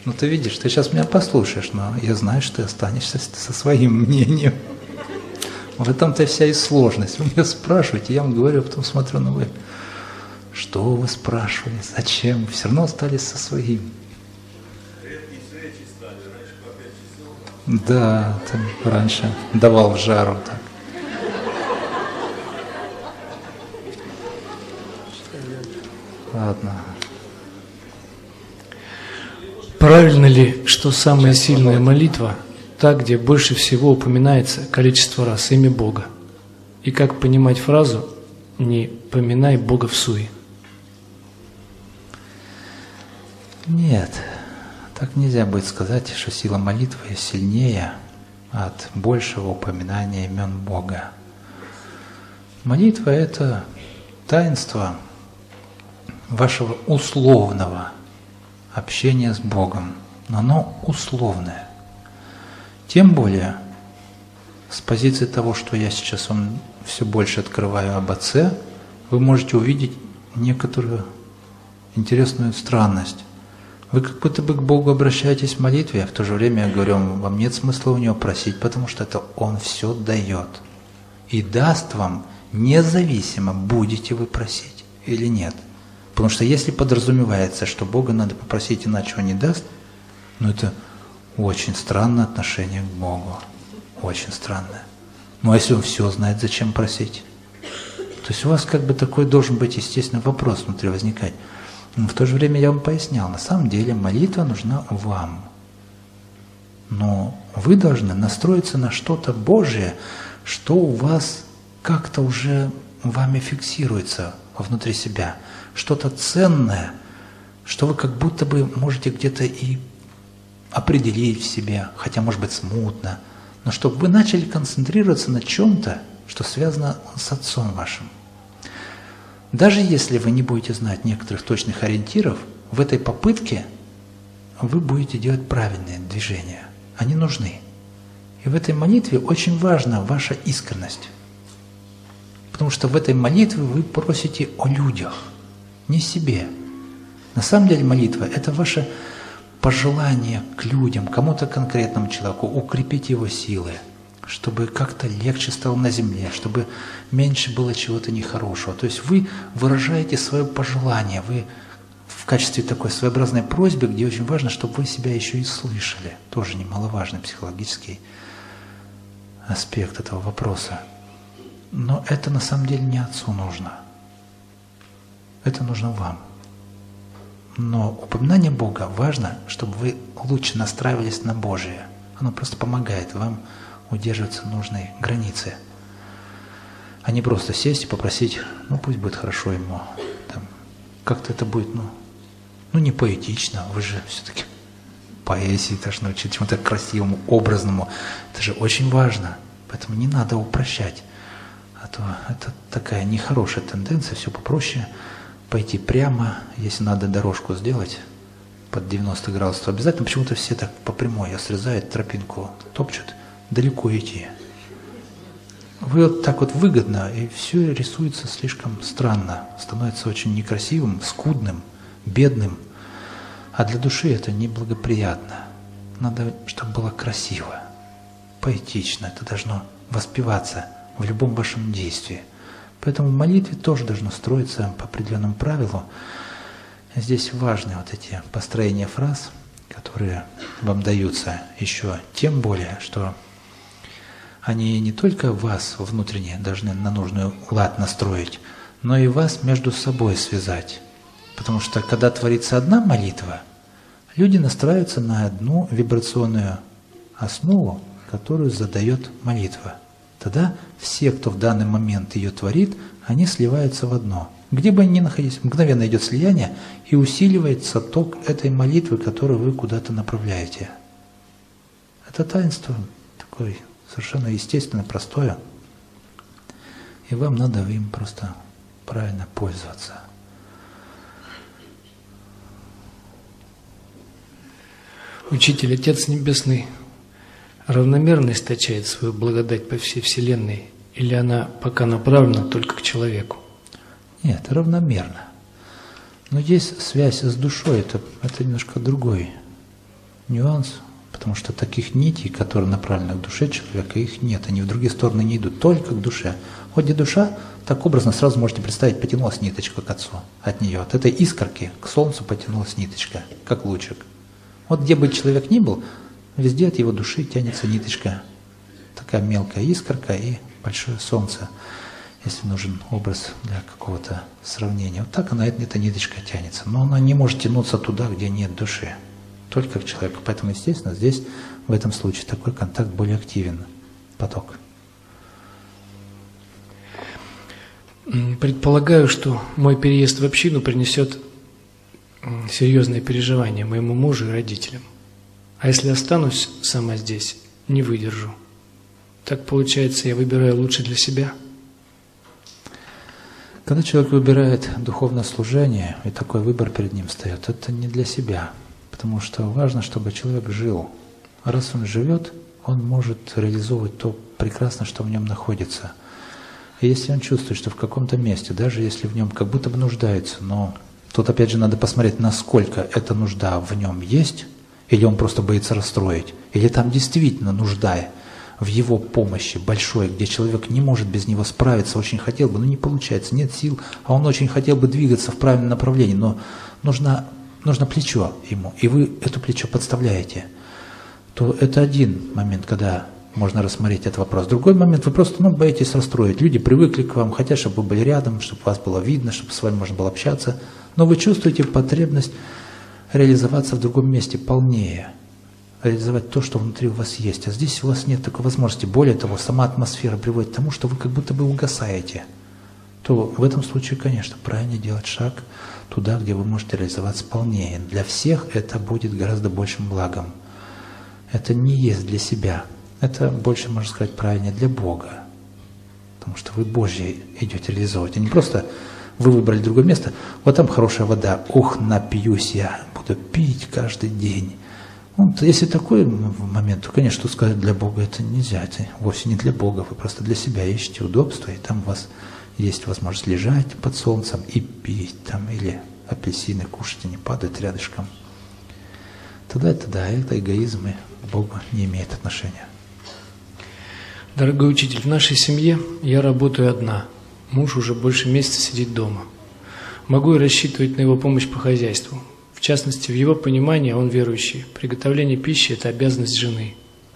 A: Ну ты видишь, ты сейчас меня послушаешь, но я знаю, что ты останешься со своим мнением. В этом-то вся и сложность. Вы меня спрашиваете, я вам говорю, а потом смотрю на вы. Что вы спрашивали, зачем? Все равно остались со своим. Да, ты раньше давал в жару так. Ладно.
D: Правильно ли, что самая сильная молитва та, где больше всего упоминается количество раз имя Бога? И как понимать фразу «не поминай Бога в суе»?
A: Нет, так нельзя будет сказать, что сила молитвы сильнее от большего упоминания имен Бога. Молитва – это таинство вашего условного общения с Богом, но оно условное. Тем более, с позиции того, что я сейчас вам все больше открываю об Отце, вы можете увидеть некоторую интересную странность. Вы как будто бы к Богу обращаетесь в молитве, а в то же время я говорю, вам нет смысла у Него просить, потому что это Он все дает. И даст вам независимо, будете вы просить или нет. Потому что если подразумевается, что Бога надо попросить, иначе Он не даст, ну это очень странное отношение к Богу. Очень странное. Ну а если Он все знает, зачем просить? То есть у вас как бы такой должен быть естественный вопрос внутри возникать. Но в то же время я вам пояснял, на самом деле молитва нужна вам. Но вы должны настроиться на что-то Божие, что у вас как-то уже вами фиксируется внутри себя – что-то ценное, что вы как будто бы можете где-то и определить в себе, хотя может быть смутно, но чтобы вы начали концентрироваться на чем-то, что связано с Отцом вашим. Даже если вы не будете знать некоторых точных ориентиров, в этой попытке вы будете делать правильные движения. Они нужны. И в этой молитве очень важна ваша искренность. Потому что в этой молитве вы просите о людях – не себе. На самом деле молитва – это ваше пожелание к людям, кому-то конкретному человеку, укрепить его силы, чтобы как-то легче стало на земле, чтобы меньше было чего-то нехорошего. То есть вы выражаете свое пожелание, вы в качестве такой своеобразной просьбы, где очень важно, чтобы вы себя еще и слышали. Тоже немаловажный психологический аспект этого вопроса. Но это на самом деле не отцу нужно – это нужно вам. Но упоминание Бога важно, чтобы вы лучше настраивались на Божие. Оно просто помогает вам удерживаться нужной границе. А не просто сесть и попросить, ну пусть будет хорошо ему. Как-то это будет, ну, ну не поэтично, вы же все-таки поэзии должны учить чему-то красивому, образному. Это же очень важно. Поэтому не надо упрощать. А то это такая нехорошая тенденция, все попроще пойти прямо, если надо дорожку сделать под 90 градусов, обязательно почему-то все так по прямой, срезают тропинку, топчут, далеко идти. Вы вот так вот выгодно, и все рисуется слишком странно, становится очень некрасивым, скудным, бедным. А для души это неблагоприятно. Надо, чтобы было красиво, поэтично. Это должно воспеваться в любом вашем действии – Поэтому в молитве тоже должно строиться по определенному правилу. Здесь важны вот эти построения фраз, которые вам даются еще тем более, что они не только вас внутренне должны на нужную лад настроить, но и вас между собой связать. Потому что когда творится одна молитва, люди настраиваются на одну вибрационную основу, которую задает молитва – Тогда все, кто в данный момент ее творит, они сливаются в одно. Где бы они ни находились, мгновенно идет слияние и усиливается ток этой молитвы, которую вы куда-то направляете. Это таинство такой совершенно естественное, простое. И вам надо им просто правильно пользоваться.
D: Учитель, Отец Небесный, равномерно источает свою благодать по всей Вселенной, или она пока направлена только к человеку?
A: Нет, равномерно. Но есть связь с душой, это, это немножко другой нюанс, потому что таких нитей, которые направлены к душе человека, их нет, они в другие стороны не идут, только к душе. Вот где душа, так образно сразу можете представить, потянулась ниточка к отцу от нее. От этой искорки к солнцу потянулась ниточка, как лучик. Вот где бы человек ни был, везде от его души тянется ниточка, такая мелкая искорка и большое солнце, если нужен образ для какого-то сравнения. Вот так она, эта ниточка тянется. Но она не может тянуться туда, где нет души. Только к человеку. Поэтому, естественно, здесь, в этом случае, такой контакт более активен. Поток.
D: Предполагаю, что мой переезд в общину принесет серьезные переживания моему мужу и родителям. А если останусь сама здесь, не выдержу. Так получается, я выбираю лучше для себя.
A: Когда человек выбирает духовное служение, и такой выбор перед ним встает, это не для себя, потому что важно, чтобы человек жил. А раз он живет, он может реализовывать то прекрасно, что в нем находится. И если он чувствует, что в каком-то месте, даже если в нем как будто бы нуждается, но Тут опять же надо посмотреть, насколько эта нужда в нем есть, или он просто боится расстроить, или там действительно нужда в его помощи большой, где человек не может без него справиться, очень хотел бы, но не получается, нет сил, а он очень хотел бы двигаться в правильном направлении, но нужно, нужно плечо ему, и вы это плечо подставляете, то это один момент, когда можно рассмотреть этот вопрос. Другой момент, вы просто ну, боитесь расстроить. Люди привыкли к вам, хотят, чтобы вы были рядом, чтобы вас было видно, чтобы с вами можно было общаться – но вы чувствуете потребность реализоваться в другом месте полнее, реализовать то, что внутри у вас есть. А здесь у вас нет такой возможности. Более того, сама атмосфера приводит к тому, что вы как будто бы угасаете. То в этом случае, конечно, правильно делать шаг туда, где вы можете реализоваться полнее. Для всех это будет гораздо большим благом. Это не есть для себя. Это больше, можно сказать, правильнее для Бога. Потому что вы Божье идете реализовывать, а не просто вы выбрали другое место, вот там хорошая вода, ох, напьюсь я, буду пить каждый день. Вот, если такой момент, то, конечно, тут сказать для Бога это нельзя, это вовсе не для Бога, вы просто для себя ищете удобства, и там вас есть возможность лежать под солнцем и пить там, или апельсины кушать, они падают рядышком. Тогда это да, это эгоизм, и к Богу не имеет отношения.
D: Дорогой учитель, в нашей семье я работаю одна – Муж уже больше месяца сидит дома. Могу и рассчитывать на его помощь по хозяйству. В частности, в его понимании, он верующий, приготовление пищи – это обязанность жены,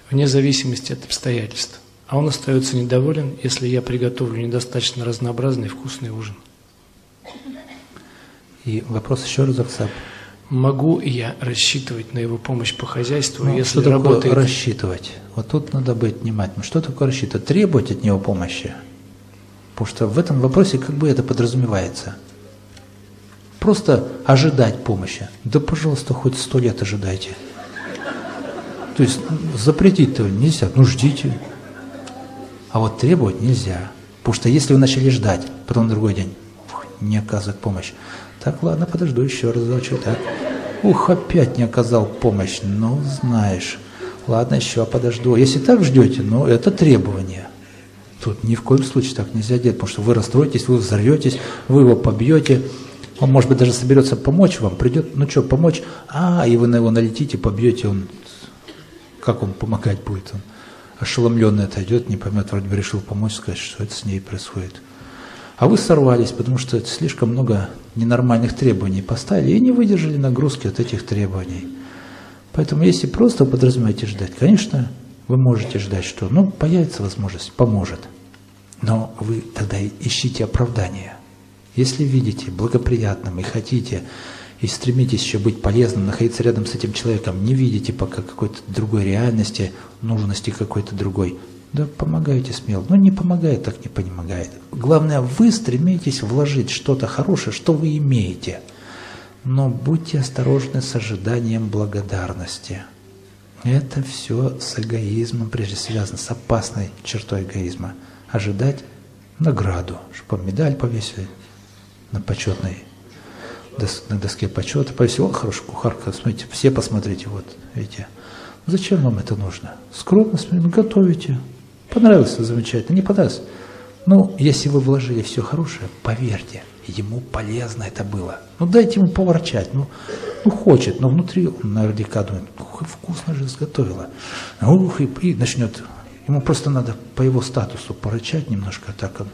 D: вне зависимости от обстоятельств. А он остается недоволен, если я приготовлю недостаточно разнообразный вкусный ужин.
A: И вопрос еще раз, Аксап.
D: Могу я рассчитывать на его помощь по хозяйству,
A: ну,
D: если
A: что
D: работает...
A: такое рассчитывать? Вот тут надо быть внимательным. Что такое рассчитывать? Требовать от него помощи – Потому что в этом вопросе как бы это подразумевается. Просто ожидать помощи. Да, пожалуйста, хоть сто лет ожидайте. То есть запретить-то нельзя, ну ждите. А вот требовать нельзя. Потому что если вы начали ждать, потом на другой день, не оказывает помощь. Так, ладно, подожду еще разочек. Так, ух, опять не оказал помощь. Ну, знаешь. Ладно, еще подожду. Если так ждете, ну, это требование. Тут ни в коем случае так нельзя делать, потому что вы расстроитесь, вы взорветесь, вы его побьете. Он, может быть, даже соберется помочь вам, придет, ну что, помочь, а, и вы на него налетите, побьете, он, как он помогать будет? Он ошеломленный отойдет, не поймет, вроде бы решил помочь, сказать, что это с ней происходит. А вы сорвались, потому что слишком много ненормальных требований поставили и не выдержали нагрузки от этих требований. Поэтому если просто подразумеваете ждать, конечно, вы можете ждать, что ну, появится возможность, поможет. Но вы тогда ищите оправдания. Если видите благоприятным и хотите, и стремитесь еще быть полезным, находиться рядом с этим человеком, не видите пока какой-то другой реальности, нужности какой-то другой, да помогайте смело. Но не помогает, так не помогает. Главное, вы стремитесь вложить что-то хорошее, что вы имеете. Но будьте осторожны с ожиданием благодарности. Это все с эгоизмом прежде связано, с опасной чертой эгоизма. Ожидать награду, чтобы медаль повесили на почетной на доске почета, повесил, хорошая кухарка, смотрите, все посмотрите, вот, видите. Зачем вам это нужно? Скромно, смотрите, готовите. Понравилось, замечательно, не понравилось. Ну, если вы вложили все хорошее, поверьте, ему полезно это было. Ну, дайте ему поворчать, ну, ну хочет, но внутри он наверняка думает, ух, вкусно же изготовила. Ух, и, и начнет, ему просто надо по его статусу порычать немножко, так он,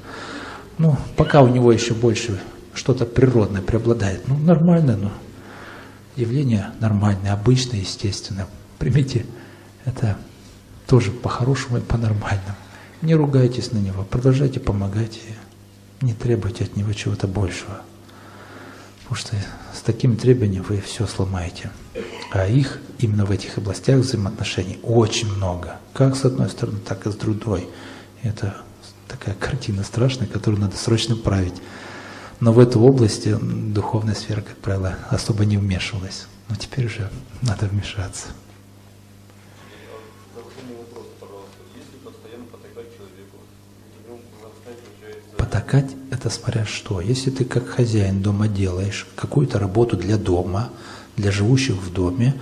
A: ну, пока у него еще больше что-то природное преобладает. Ну, нормально, но явление нормальное, обычное, естественно. Примите это тоже по-хорошему и по-нормальному. Не ругайтесь на него, продолжайте помогать и не требуйте от него чего-то большего. Потому что с таким требованием вы все сломаете. А их именно в этих областях взаимоотношений очень много. Как с одной стороны, так и с другой. Это такая картина страшная, которую надо срочно править. Но в эту область духовная сфера, как правило, особо не вмешивалась. Но теперь уже надо вмешаться. Потакать – это смотря что. Если ты как хозяин дома делаешь какую-то работу для дома, для живущих в доме,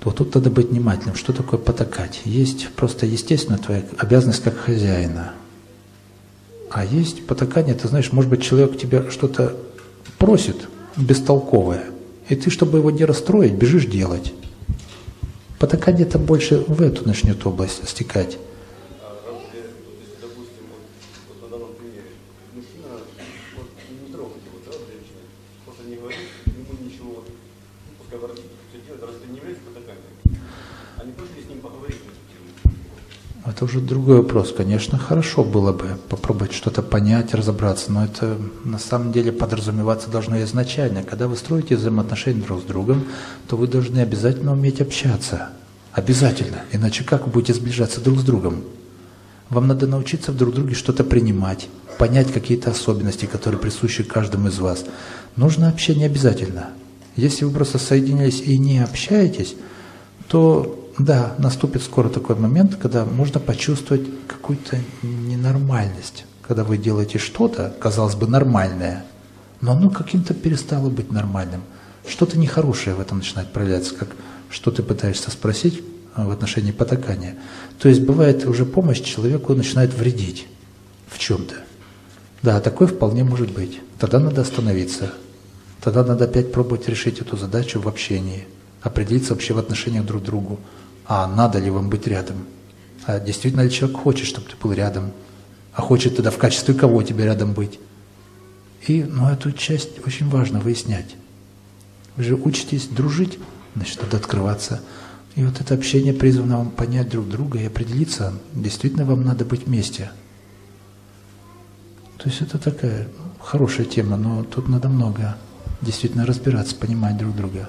A: то тут надо быть внимательным. Что такое потакать? Есть просто естественно твоя обязанность как хозяина – а есть потакание, ты знаешь, может быть, человек тебя что-то просит бестолковое, и ты, чтобы его не расстроить, бежишь делать. Потакание это больше в эту начнет область стекать. Это уже другой вопрос. Конечно, хорошо было бы попробовать что-то понять, разобраться, но это на самом деле подразумеваться должно изначально. Когда вы строите взаимоотношения друг с другом, то вы должны обязательно уметь общаться. Обязательно. Иначе как вы будете сближаться друг с другом? Вам надо научиться в друг друге что-то принимать, понять какие-то особенности, которые присущи каждому из вас. Нужно общение обязательно. Если вы просто соединились и не общаетесь, то да, наступит скоро такой момент, когда можно почувствовать какую-то ненормальность. Когда вы делаете что-то, казалось бы, нормальное, но оно каким-то перестало быть нормальным. Что-то нехорошее в этом начинает проявляться, как что ты пытаешься спросить а, в отношении потакания. То есть бывает уже помощь человеку начинает вредить в чем-то. Да, такое вполне может быть. Тогда надо остановиться. Тогда надо опять пробовать решить эту задачу в общении, определиться вообще в отношениях друг к другу а надо ли вам быть рядом? А действительно ли человек хочет, чтобы ты был рядом? А хочет тогда в качестве кого тебе рядом быть? И ну, эту часть очень важно выяснять. Вы же учитесь дружить, значит, надо открываться. И вот это общение призвано вам понять друг друга и определиться, действительно вам надо быть вместе. То есть это такая хорошая тема, но тут надо много действительно разбираться, понимать друг друга.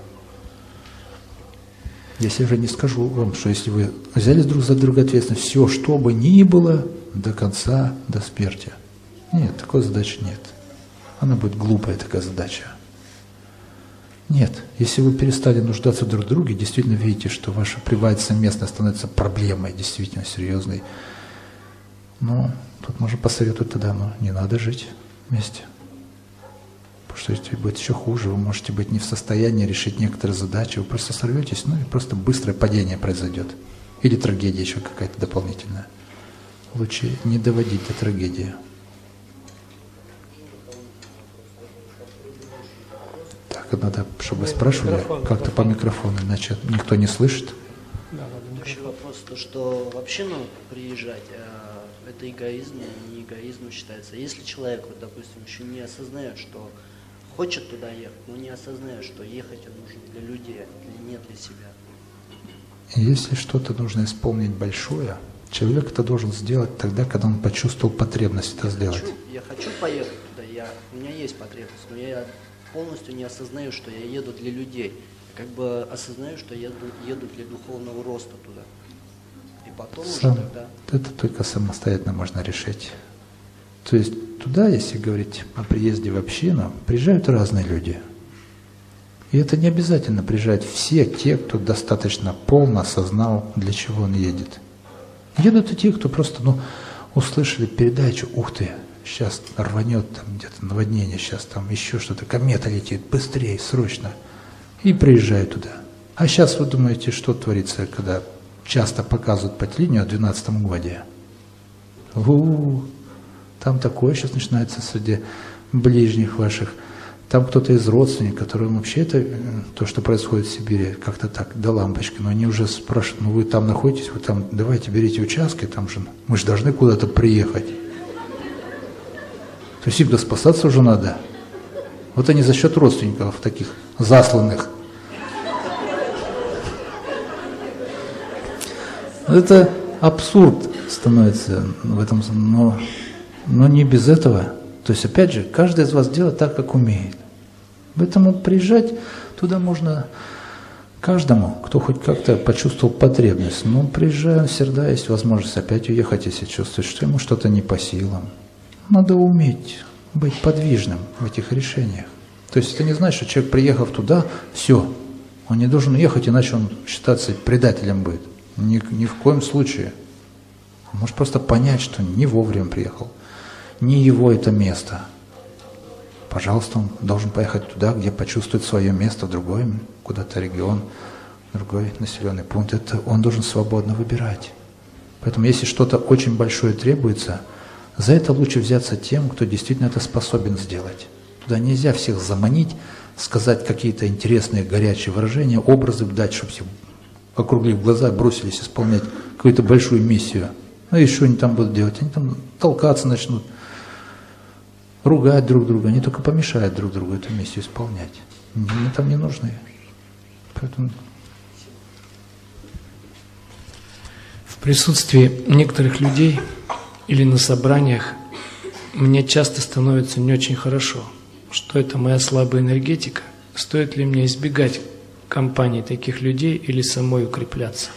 A: Если же не скажу вам, что если вы взяли друг за друга ответственность, все, что бы ни было, до конца, до смерти. Нет, такой задачи нет. Она будет глупая такая задача. Нет, если вы перестали нуждаться друг в друге, действительно видите, что ваша пребывание совместно становится проблемой, действительно серьезной, ну, тут можно посоветовать тогда, ну, не надо жить вместе. Потому что если будет еще хуже, вы можете быть не в состоянии решить некоторые задачи, вы просто сорветесь, ну и просто быстрое падение произойдет. Или трагедия еще какая-то дополнительная. Лучше не доводить до трагедии. Так, надо, чтобы спрашивали как-то по микрофону, иначе никто не слышит.
F: Еще вопрос, то, что вообще ну, приезжать, а это эгоизм, не эгоизм считается. Если человек, вот, допустим, еще не осознает, что хочет туда ехать, но не осознает, что ехать он нужен для людей, а не для себя.
A: Если что-то нужно исполнить большое, человек это должен сделать тогда, когда он почувствовал потребность это
F: я
A: сделать.
F: Хочу, я хочу поехать туда, я, у меня есть потребность, но я полностью не осознаю, что я еду для людей. Я как бы осознаю, что я еду, еду для духовного роста туда. И потом
A: Сам,
F: уже тогда...
A: Это только самостоятельно можно решить. То есть туда, если говорить о приезде в общину, приезжают разные люди. И это не обязательно приезжать все те, кто достаточно полно осознал, для чего он едет. Едут и те, кто просто ну, услышали передачу, ух ты, сейчас рванет там где-то наводнение, сейчас там еще что-то, комета летит, быстрее, срочно. И приезжают туда. А сейчас вы думаете, что творится, когда часто показывают по телевидению о 12 годе? У, -у, У, там такое сейчас начинается среди ближних ваших. Там кто-то из родственников, которым вообще это, э, то, что происходит в Сибири, как-то так, до лампочки, но они уже спрашивают, ну вы там находитесь, вы там, давайте берите участки, там же, мы же должны куда-то приехать. То есть им спасаться уже надо. Вот они за счет родственников таких засланных. Это абсурд становится в этом, но, но не без этого. То есть, опять же, каждый из вас делает так, как умеет. Поэтому приезжать туда можно каждому, кто хоть как-то почувствовал потребность. Ну, приезжая, всегда есть возможность опять уехать, если чувствует, что ему что-то не по силам. Надо уметь быть подвижным в этих решениях. То есть это не значит, что человек, приехав туда, все, он не должен уехать, иначе он считаться предателем будет. Ни, ни в коем случае. Он может просто понять, что не вовремя приехал, не его это место. Пожалуйста, он должен поехать туда, где почувствует свое место, в другой куда-то регион, другой населенный пункт. Это он должен свободно выбирать. Поэтому если что-то очень большое требуется, за это лучше взяться тем, кто действительно это способен сделать. Туда нельзя всех заманить, сказать какие-то интересные горячие выражения, образы дать, чтобы все округлив глаза, бросились исполнять какую-то большую миссию. Ну и что они там будут делать? Они там толкаться начнут, ругать друг друга. Они только помешают друг другу эту миссию исполнять. Они там не нужны. Поэтому...
D: В присутствии некоторых людей или на собраниях мне часто становится не очень хорошо. Что это моя слабая энергетика? Стоит ли мне избегать компании таких людей или самой укрепляться?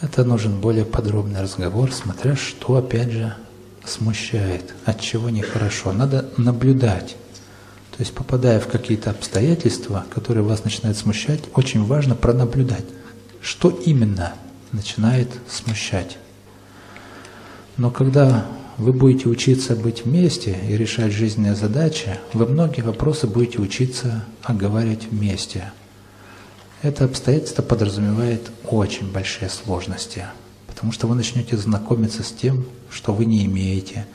A: Это нужен более подробный разговор, смотря что, опять же, смущает, от чего нехорошо. Надо наблюдать. То есть, попадая в какие-то обстоятельства, которые вас начинают смущать, очень важно пронаблюдать, что именно начинает смущать. Но когда вы будете учиться быть вместе и решать жизненные задачи, вы многие вопросы будете учиться оговаривать вместе – это обстоятельство подразумевает очень большие сложности, потому что вы начнете знакомиться с тем, что вы не имеете.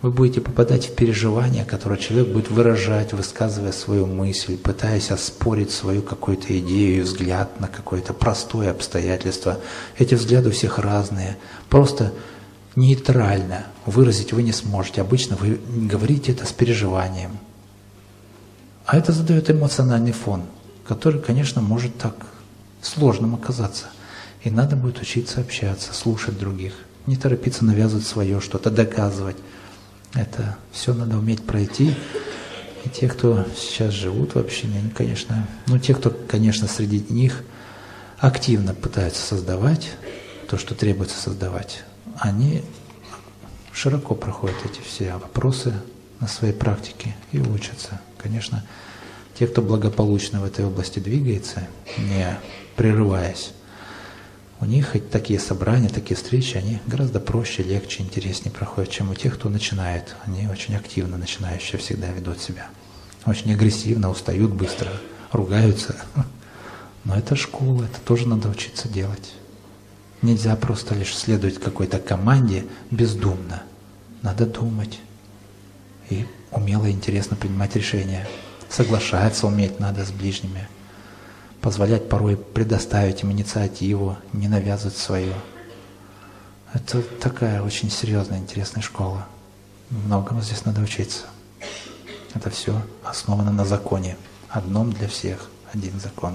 A: Вы будете попадать в переживания, которые человек будет выражать, высказывая свою мысль, пытаясь оспорить свою какую-то идею, взгляд на какое-то простое обстоятельство. Эти взгляды у всех разные. Просто нейтрально выразить вы не сможете. Обычно вы говорите это с переживанием. А это задает эмоциональный фон – который, конечно, может так сложным оказаться. И надо будет учиться общаться, слушать других, не торопиться навязывать свое, что-то доказывать. Это все надо уметь пройти. И те, кто сейчас живут в общине, они, конечно, ну те, кто, конечно, среди них активно пытаются создавать то, что требуется создавать, они широко проходят эти все вопросы на своей практике и учатся. Конечно, те, кто благополучно в этой области двигается, не прерываясь, у них такие собрания, такие встречи, они гораздо проще, легче, интереснее проходят, чем у тех, кто начинает. Они очень активно начинающие всегда ведут себя. Очень агрессивно, устают быстро, ругаются. Но это школа, это тоже надо учиться делать. Нельзя просто лишь следовать какой-то команде бездумно. Надо думать и умело и интересно принимать решения соглашаться уметь надо с ближними, позволять порой предоставить им инициативу, не навязывать свою. Это такая очень серьезная, интересная школа. Многому здесь надо учиться. Это все основано на законе. Одном для всех, один закон.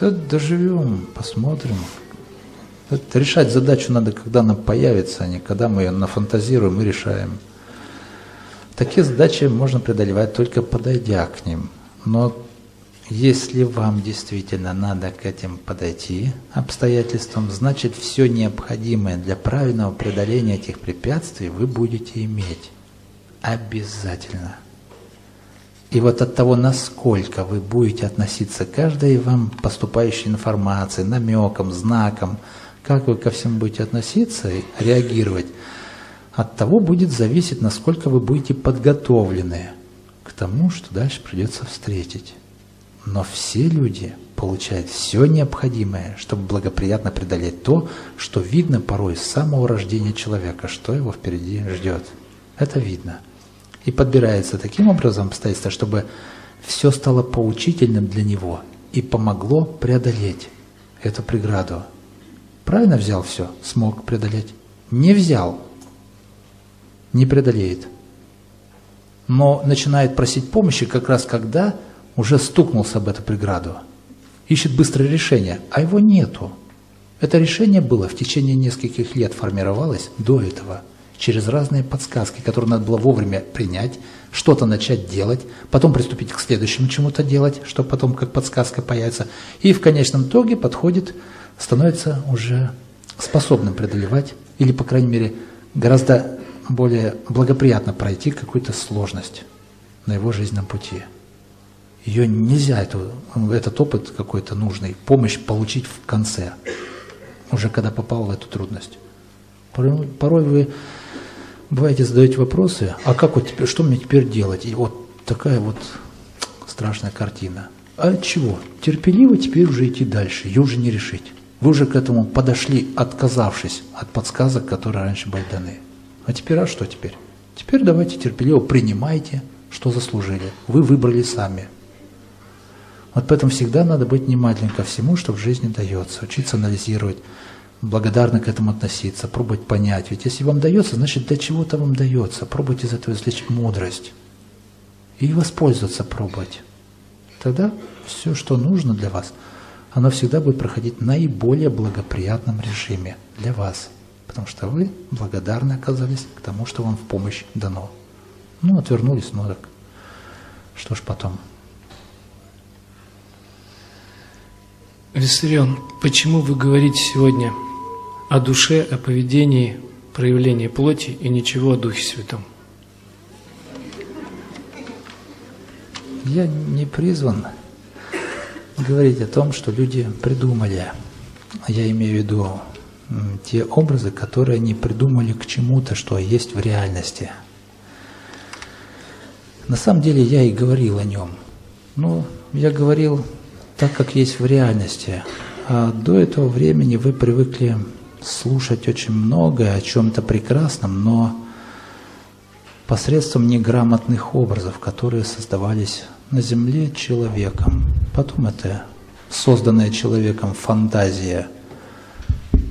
A: Да доживем, посмотрим. Это решать задачу надо, когда она появится, а не когда мы ее нафантазируем и решаем. Такие задачи можно преодолевать только подойдя к ним. Но если вам действительно надо к этим подойти обстоятельствам, значит все необходимое для правильного преодоления этих препятствий вы будете иметь. Обязательно. И вот от того, насколько вы будете относиться к каждой вам поступающей информации, намекам, знакам, как вы ко всему будете относиться и реагировать, от того будет зависеть, насколько вы будете подготовлены к тому, что дальше придется встретить. Но все люди получают все необходимое, чтобы благоприятно преодолеть то, что видно порой с самого рождения человека, что его впереди ждет. Это видно – и подбирается таким образом обстоятельства, чтобы все стало поучительным для него и помогло преодолеть эту преграду. Правильно взял все? Смог преодолеть? Не взял? Не преодолеет. Но начинает просить помощи как раз когда уже стукнулся об эту преграду. Ищет быстрое решение, а его нету. Это решение было в течение нескольких лет формировалось до этого – через разные подсказки, которые надо было вовремя принять, что-то начать делать, потом приступить к следующему чему-то делать, что потом как подсказка появится, и в конечном итоге подходит, становится уже способным преодолевать, или, по крайней мере, гораздо более благоприятно пройти какую-то сложность на его жизненном пути. Ее нельзя, эту, этот опыт какой-то нужный, помощь получить в конце, уже когда попал в эту трудность. Порой, порой вы бываете задаете вопросы, а как вот теперь, что мне теперь делать? И вот такая вот страшная картина. А чего? Терпеливо теперь уже идти дальше, ее уже не решить. Вы уже к этому подошли, отказавшись от подсказок, которые раньше были даны. А теперь, а что теперь? Теперь давайте терпеливо принимайте, что заслужили. Вы выбрали сами. Вот поэтому всегда надо быть внимательным ко всему, что в жизни дается, учиться анализировать, благодарно к этому относиться, пробовать понять. Ведь если вам дается, значит для чего-то вам дается. Пробуйте из этого извлечь мудрость. И воспользоваться пробовать. Тогда все, что нужно для вас, оно всегда будет проходить в наиболее благоприятном режиме для вас. Потому что вы благодарны оказались к тому, что вам в помощь дано. Ну, отвернулись, ну так. Что ж потом?
D: Виссарион, почему вы говорите сегодня о душе, о поведении, проявлении плоти и ничего о Духе Святом.
A: Я не призван говорить о том, что люди придумали. Я имею в виду те образы, которые они придумали к чему-то, что есть в реальности. На самом деле я и говорил о нем. Но я говорил так, как есть в реальности. А до этого времени вы привыкли слушать очень многое о чем-то прекрасном, но посредством неграмотных образов, которые создавались на Земле человеком. Потом это созданная человеком фантазия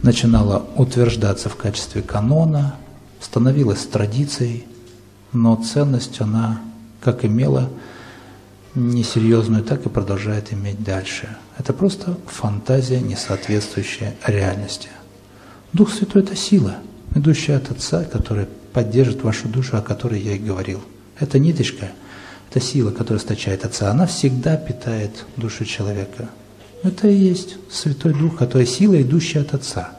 A: начинала утверждаться в качестве канона, становилась традицией, но ценность она как имела несерьезную, так и продолжает иметь дальше. Это просто фантазия, не соответствующая реальности. Дух Святой – это сила, идущая от Отца, которая поддержит вашу душу, о которой я и говорил. Это ниточка, это сила, которая стачает Отца. Она всегда питает душу человека. Это и есть Святой Дух, который сила, идущая от Отца,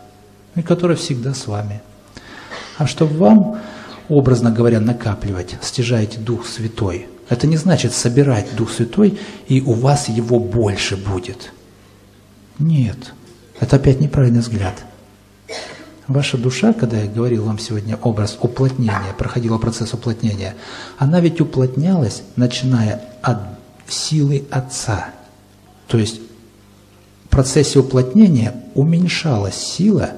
A: и которая всегда с вами. А чтобы вам, образно говоря, накапливать, стяжаете Дух Святой, это не значит собирать Дух Святой, и у вас его больше будет. Нет, это опять неправильный взгляд – Ваша душа, когда я говорил вам сегодня образ уплотнения, проходила процесс уплотнения, она ведь уплотнялась, начиная от силы Отца. То есть в процессе уплотнения уменьшалась сила,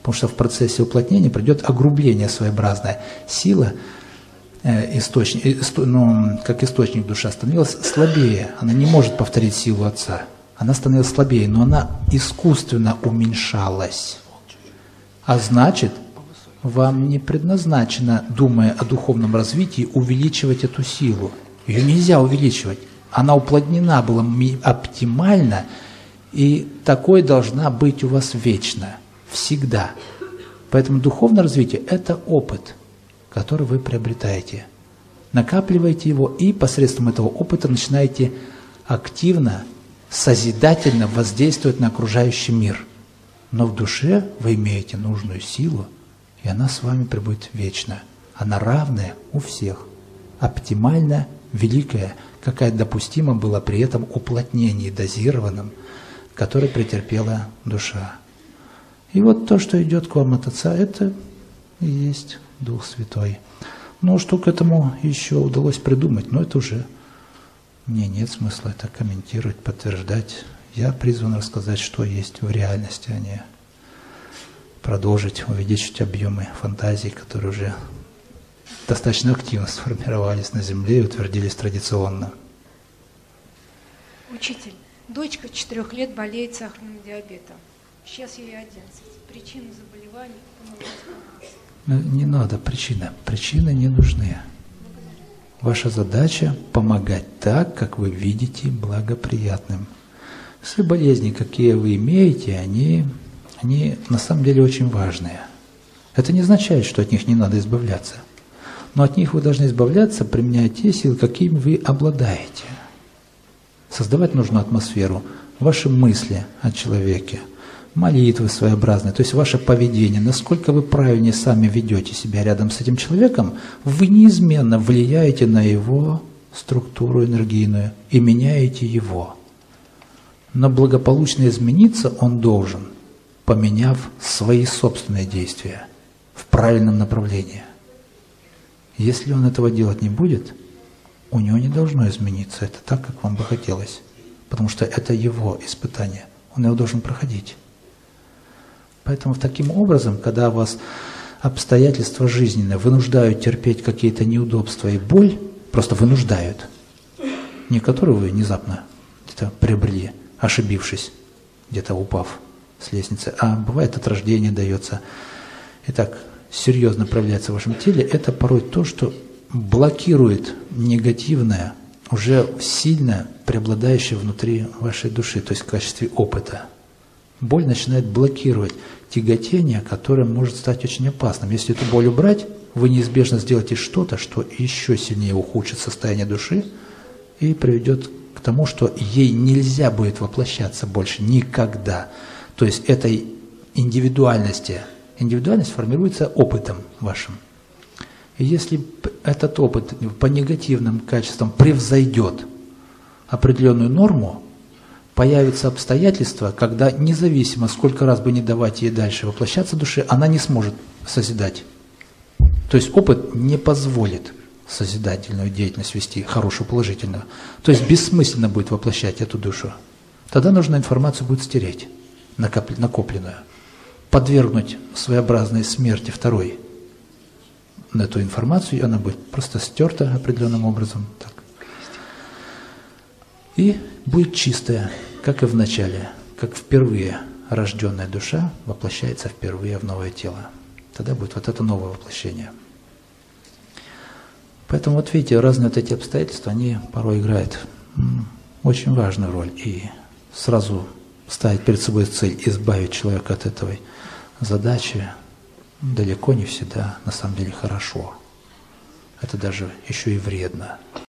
A: потому что в процессе уплотнения придет огрубление своеобразное. Сила э, источник, ну, как источник душа становилась слабее, она не может повторить силу Отца. она становилась слабее, но она искусственно уменьшалась. А значит, вам не предназначено, думая о духовном развитии, увеличивать эту силу. Ее нельзя увеличивать. Она уплотнена была оптимально, и такой должна быть у вас вечно, всегда. Поэтому духовное развитие – это опыт, который вы приобретаете. Накапливаете его и посредством этого опыта начинаете активно, созидательно воздействовать на окружающий мир. Но в душе вы имеете нужную силу, и она с вами пребудет вечно. Она равная у всех, оптимально великая, какая допустима была при этом уплотнении дозированном, которое претерпела душа. И вот то, что идет к вам от Отца, это и есть Дух Святой. Ну, что к этому еще удалось придумать, но это уже мне нет смысла это комментировать, подтверждать. Я призван рассказать, что есть в реальности, а не продолжить увеличить объемы фантазий, которые уже достаточно активно сформировались на Земле и утвердились традиционно.
C: Учитель, дочка четырех лет болеет сахарным диабетом. Сейчас ей 11. Причина заболевания
A: ну, Не надо причины. Причины не нужны. Ваша задача – помогать так, как вы видите благоприятным. Все болезни, какие вы имеете, они, они на самом деле очень важные. Это не означает, что от них не надо избавляться. Но от них вы должны избавляться, применяя те силы, какими вы обладаете. Создавать нужно атмосферу, ваши мысли о человеке – молитвы своеобразные, то есть ваше поведение, насколько вы правильнее сами ведете себя рядом с этим человеком, вы неизменно влияете на его структуру энергийную и меняете его. Но благополучно измениться он должен, поменяв свои собственные действия в правильном направлении. Если он этого делать не будет, у него не должно измениться это так, как вам бы хотелось, потому что это его испытание, он его должен проходить. Поэтому таким образом, когда вас обстоятельства жизненные вынуждают терпеть какие-то неудобства и боль, просто вынуждают, не которые вы внезапно где-то приобрели, ошибившись, где-то упав с лестницы, а бывает от рождения дается. И так серьезно проявляется в вашем теле, это порой то, что блокирует негативное, уже сильно преобладающее внутри вашей души, то есть в качестве опыта. Боль начинает блокировать тяготение, которое может стать очень опасным. Если эту боль убрать, вы неизбежно сделаете что-то, что еще сильнее ухудшит состояние души и приведет к тому, что ей нельзя будет воплощаться больше никогда. То есть этой индивидуальности, индивидуальность формируется опытом вашим. И если этот опыт по негативным качествам превзойдет определенную норму, появятся обстоятельства, когда независимо, сколько раз бы не давать ей дальше воплощаться душе, она не сможет созидать. То есть опыт не позволит созидательную деятельность вести, хорошую, положительную. То есть бессмысленно будет воплощать эту душу. Тогда нужно информацию будет стереть, накопленную, подвергнуть своеобразной смерти второй на эту информацию, и она будет просто стерта определенным образом. Так. И будет чистая, как и в начале, как впервые рожденная душа воплощается впервые в новое тело. Тогда будет вот это новое воплощение. Поэтому вот видите, разные вот эти обстоятельства, они порой играют очень важную роль. И сразу ставить перед собой цель избавить человека от этой задачи далеко не всегда на самом деле хорошо. Это даже еще и вредно.